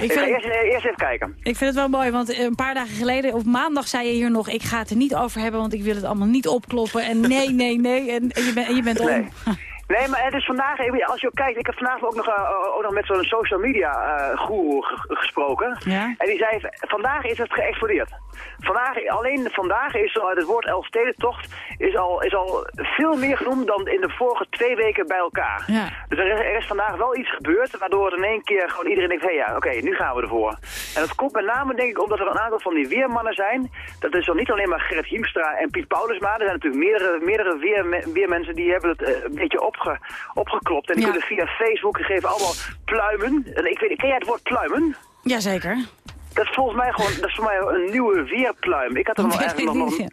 ik vind... Eh, eerst, even kijken. Ik vind het wel mooi, want eh, een paar dagen geleden, op maandag zei je hier nog... ik ga het er niet over hebben, want ik wil het allemaal niet opkloppen. En nee, nee, nee, en, je, bent en je bent om. Nee, maar het is vandaag, als je ook kijkt, ik heb vandaag ook nog, eh, ook nog met zo'n social media eh guru ge- gesproken. Ja? En die zei, vandaag is het geëxplodeerd. Vandaag, alleen vandaag is het woord Elfstedentocht is al, is al veel meer genoemd dan in de vorige twee weken bij elkaar. Ja. Dus er is, er is vandaag wel iets gebeurd, waardoor het in één keer gewoon iedereen denkt, hé hey, ja, oké, nu gaan we ervoor. En dat komt met name denk ik omdat er een aantal van die weermannen zijn. Dat is dan niet alleen maar Gerrit Hiemstra en Piet Paulusma. Er zijn natuurlijk meerdere, meerdere weer, weermensen die hebben het eh, een beetje opge, opgeklopt. En die Ja. kunnen via Facebook, geven allemaal pluimen. En ik weet, ken jij het woord pluimen? Jazeker. Dat is volgens mij gewoon, dat is voor mij een nieuwe weerpluim. Ik had er nog eigenlijk nog, nog,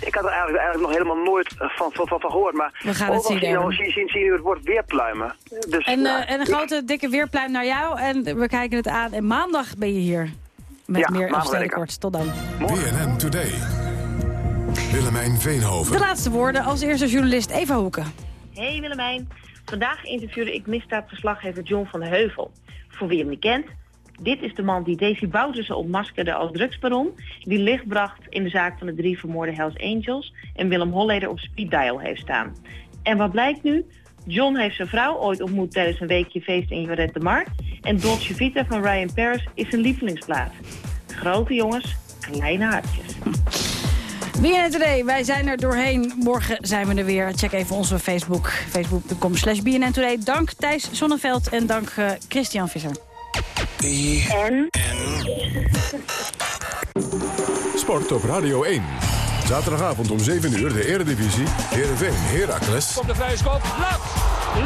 ik had er eigenlijk, eigenlijk nog helemaal nooit van, van, van, van gehoord. Maar We gaan het zien, zie je nou- Erwin. zie, zie, zie je het woord weerpluimen. Dus, En, ja, eh, en een grote dikke weerpluim naar jou. En we kijken het aan. En maandag ben je hier. Met Ja, meer Elfstedenkoorts. Tot dan. BNN Today. Willemijn Veenhoven. De laatste woorden als eerste journalist Eva Hoeken. Hey Willemijn. Vandaag interviewde ik misdaadverslaggever John van Heuvel. Voor wie hem niet kent, dit is de man die Davy Boutersen ontmaskerde als drugsbaron... die licht bracht in de zaak van de drie vermoorde Hells Angels... en Willem Holleder op speed dial heeft staan. En wat blijkt nu? John heeft zijn vrouw ooit ontmoet tijdens een weekje feest in Joret de Mar... en Dolce Vita van Ryan Paris is zijn lievelingsplaat. Grote jongens, kleine hartjes. BNN Today, wij zijn er doorheen. Morgen zijn we er weer. Check even onze Facebook. Facebook.com slash BNN Today. Dank Thijs Sonneveld en dank eh, Christian Visser. En? Sport op Radio 1. Zaterdagavond om 7 uur de Eredivisie. Heerenveen, Heracles. Op de vrije schop. Lat!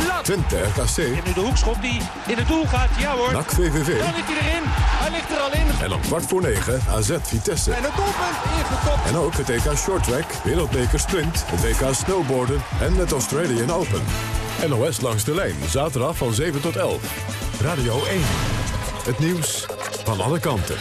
Lat! Twente, RKC. Hebt nu de hoekschop die in het doel gaat. Ja hoor. NAC VVV. Dan ligt hij erin. Hij ligt er al in. En om kwart voor negen AZ Vitesse. En het doelpunt ingekopt. En ook het EK Shorttrack, Wereldbeker Sprint, het WK Snowboarden en het Australian Open. NOS langs de lijn, zaterdag van 7 tot 11. Radio 1. Het nieuws van alle kanten.